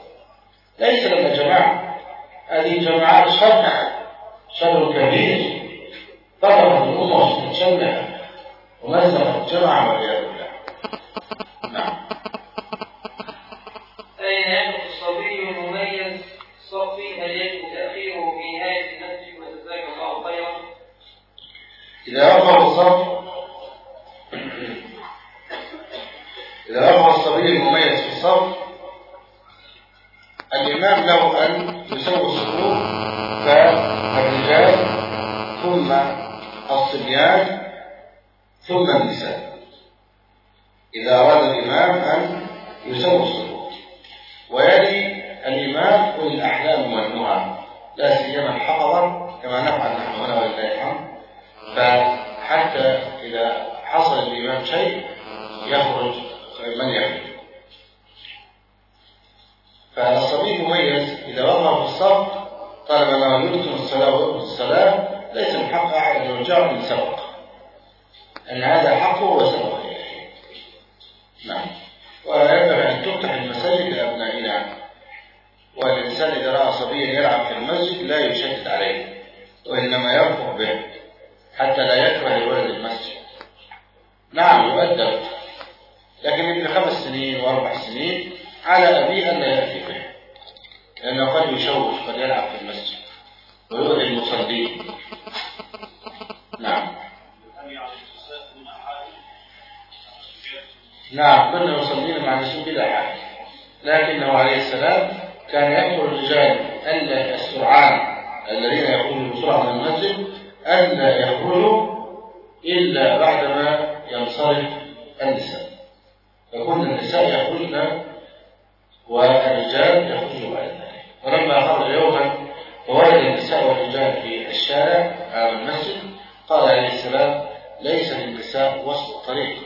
ليس لنا جماعة. هذه جماعات شر شر كبير. طبعا الأمة متشنعة ومزقت جماعة والعياذ بالله نعم أين يدرس الصبي المميز الصفي هل يجب تأخيره في نهاية المسجد وجزاك الله خيرا؟ إذا وقف الصف إذا وقف الصبي المميز في الصف الإمام له أن يسوي الصفوف فالرجال ثم الصبيان ثم النساء. إذا أراد الإمام أن يسوي الصفوف. ويلي الإمام أولي الأحلام والنهى لا سيما الحفظة كما نفعل نحن هنا ولله الحمد. فحتى إذا حصل الإمام شيء يخرج من يخرج. فالصبي مميز إذا وقع في الصف طالما ما يتم الصلاة ويقضي الصلاة ليس من حق أحد أن يرجع من سبق. أن هذا حقه وسبق إليه نعم. وينبغي أن تفتح المساجد لأبنائنا والإنسان إذا رأى صبيا يلعب في المسجد لا يشدد عليه وإنما يرفق به حتى لا يكره الولد المسجد. نعم يؤدب. لكن ابن خمس سنين وأربع سنين على أبيه أن لا يأتي به لأنه قد يشوش قد يلعب في المسجد. ويؤذي المصلين نعم. نعم كنا يصلين مع نسوء بلا حاجة لكنه عليه السلام كان يأمر الرجال ألا السرعان الذين يخرجون بسرعة من المسجد ألا يخرجوا إلا بعدما ينصرف النساء. فكن النساء يخرجن والرجال يخرجوا بعد ذلك. ولما خرج يوما فوجد النساء والرجال في الشارع أمام المسجد قال عليه السلام ليس للنساء وسط الطريق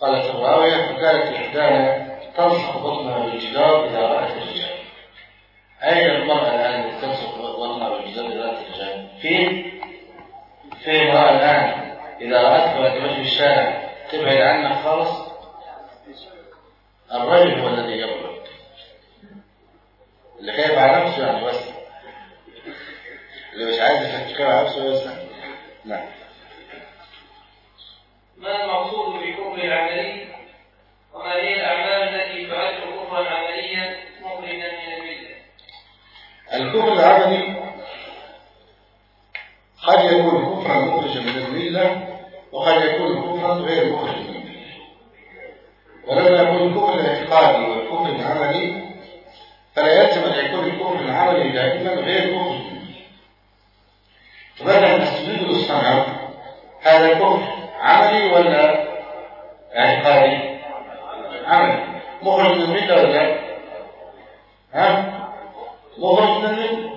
قالت الراوية فكانت إحدانا تلصق بطنها بالجدار إذا رأت الرجال أين المرأة الآن تلصق بطنها بالجدار إذا رأت الرجال؟ فين؟ فين المرأة الآن إذا رأتك وأنت في الشارع تبعد عنك خالص؟ الرجل هو الذي يبعد اللي خايف على نفسه يعني بس اللي مش عايز على نفسه بس نعم ما المقصود بالكفر العملي؟ وما هي الأعمال التي تعد كفرا عمليا مخرجا من الملة؟ الكفر العملي قد يكون كفرا مخرجا من الملة وقد يكون كفرا غير مخرج من الملة ولما يكون الكفر الاعتقادي والكفر العملي فلا يلزم أن يكون الكفر العملي دائما غير كفر وبدأ تسجيد للصنم هذا كفر عملي ولا اعتقادي؟ عملي مخرج من المله ولا ها؟ مخرج من المله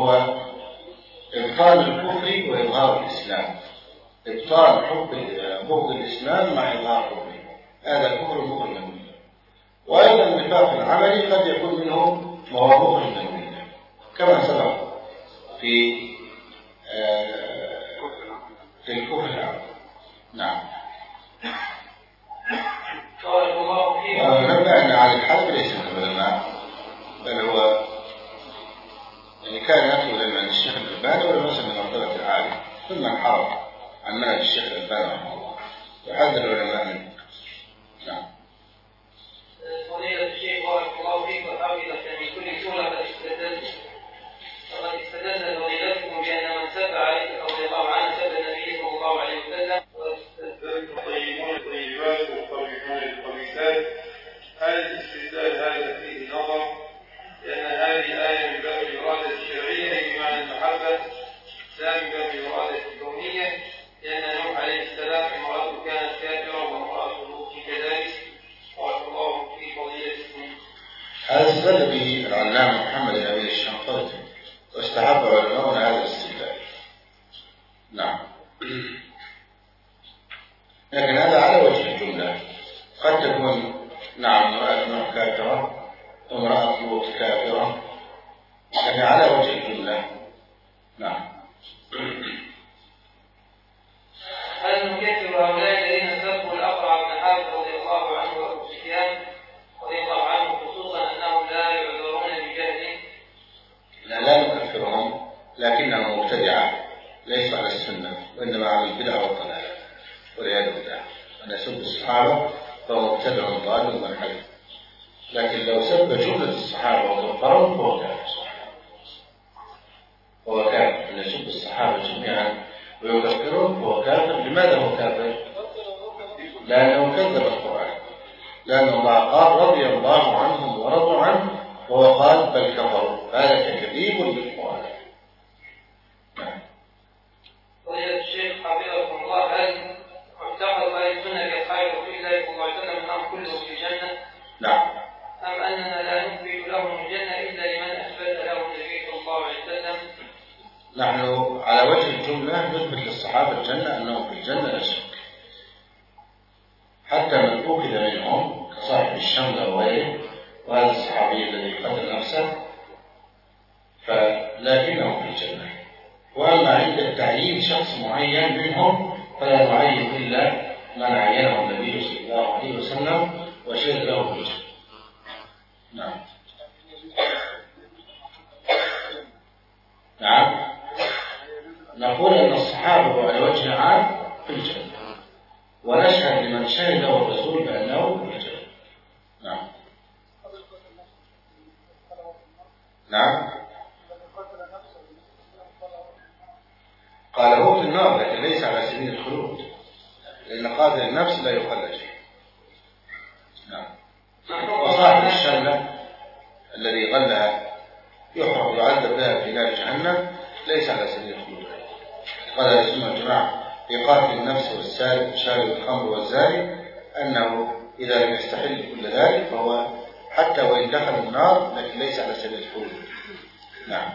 هو إبطال الكفر وإظهار الإسلام. إبطال حب بغض الإسلام مع إظهار حبه. هذا كفر المؤمنين وأيضا النفاق العملي قد يكون منه مواضوع منوية كما سبق في آه، في الكفر العام نعم. ونبدأ أن على الحرب ليس من العلماء بل هو يعني كان يطلب من الشيخ الألباني ولا من الطلبة العالية ثم انحرف عن منهج الشيخ الألباني رحمه الله. يحذر العلماء منه. نعم. استدل به العلامة محمد بن أبي الشنقيطي واستحب علماؤنا هذا الاستدلال. نعم. لكن هذا على وجه الجملة. قد تكون نعم امرأة كافرة امرأة لوط كافرة. لكن على وجه الجملة. نعم. هل نكفر هؤلاء وإنما على البدع والضلال والعياذ بالله. أن يسب الصحابة فهو مبتدع ضال ومنحرف لكن لو سب جملة الصحابة وكفرهم فهو كافر هو كافر أن يسب الصحابة جميعا. ويكفرهم فهو كافر. لماذا هو كافر؟ لأنه كذب القرآن. لأن الله قال رضي الله عنهم ورضوا عنه. وهو قال بل كفروا. هذا تكذيب للقرآن. نحن على وجه الجملة نثبت للصحابة الجنة أنهم في الجنة لا شك. حتى من أوكد منهم كصاحب الشملة وغيره وهذا الصحابي الذي قتل نفسه فلكنهم في الجنة. وأما عند التعيين شخص معين منهم فلا نعين إلا من عينه النبي صلى الله عليه وسلم وشهد له بالجنة نعم نعم. الصحابة على وجه عام في الجنة. ونشهد لمن شهد له الرسول بأنه في الجنة. نعم. نعم. قال هو في النار لكن ليس على سبيل الخلود لأن قاتل النفس لا يخلد فيه نعم. وصاحب الشلة الذي غلها يحرق يعذب لها في نار جهنم ليس على سبيل الخلود. قال السنة الجماعة في قاتل النفس والسارق شارب الخمر والزاني أنه إذا لم يستحل كل ذلك فهو حتى وإن دخل النار لكن ليس على سبيل الخلود نعم.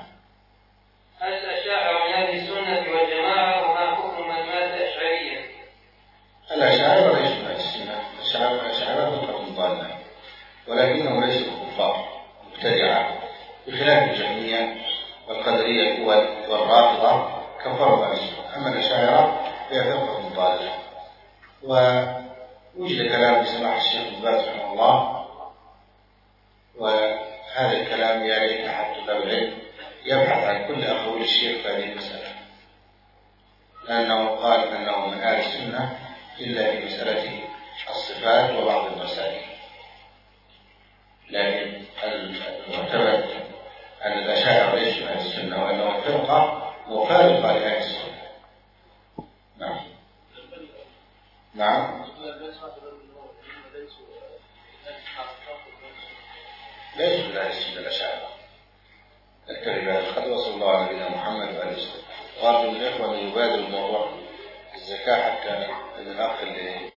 هل الأشاعرة من أهل السنة والجماعة وما حكم من مات أشعريا؟ الأشاعرة ليسوا من أهل السنة الأشاعرة فرقة ضالة ولكنهم ليسوا كفار مبتدعة بخلاف الجهمية والقدرية والرافضة. كفروا أهل أما الأشاعرة فهي فرقة ضالة ووجد كلام لسماح الشيخ بن باز رحمه الله وهذا الكلام ريت أحد طلاب العلم يبحث عن كل أقوال الشيخ في هذه المسألة. لأنه قال أنه من أهل السنة إلا في مسألة الصفات وبعض المسائل. لكن المعتمد أن الأشاعرة ليسوا أهل السنة وأنهم فرقة مفارقة لأهل السنة نعم. نعم. ليسوا من أهل السنة الأشاعرة بهذا القدر وصلى الله على نبينا محمد وآله وسلم وأرجو من الإخوة أن يبادروا الموضوع. الزكاة حتى الأخ اللي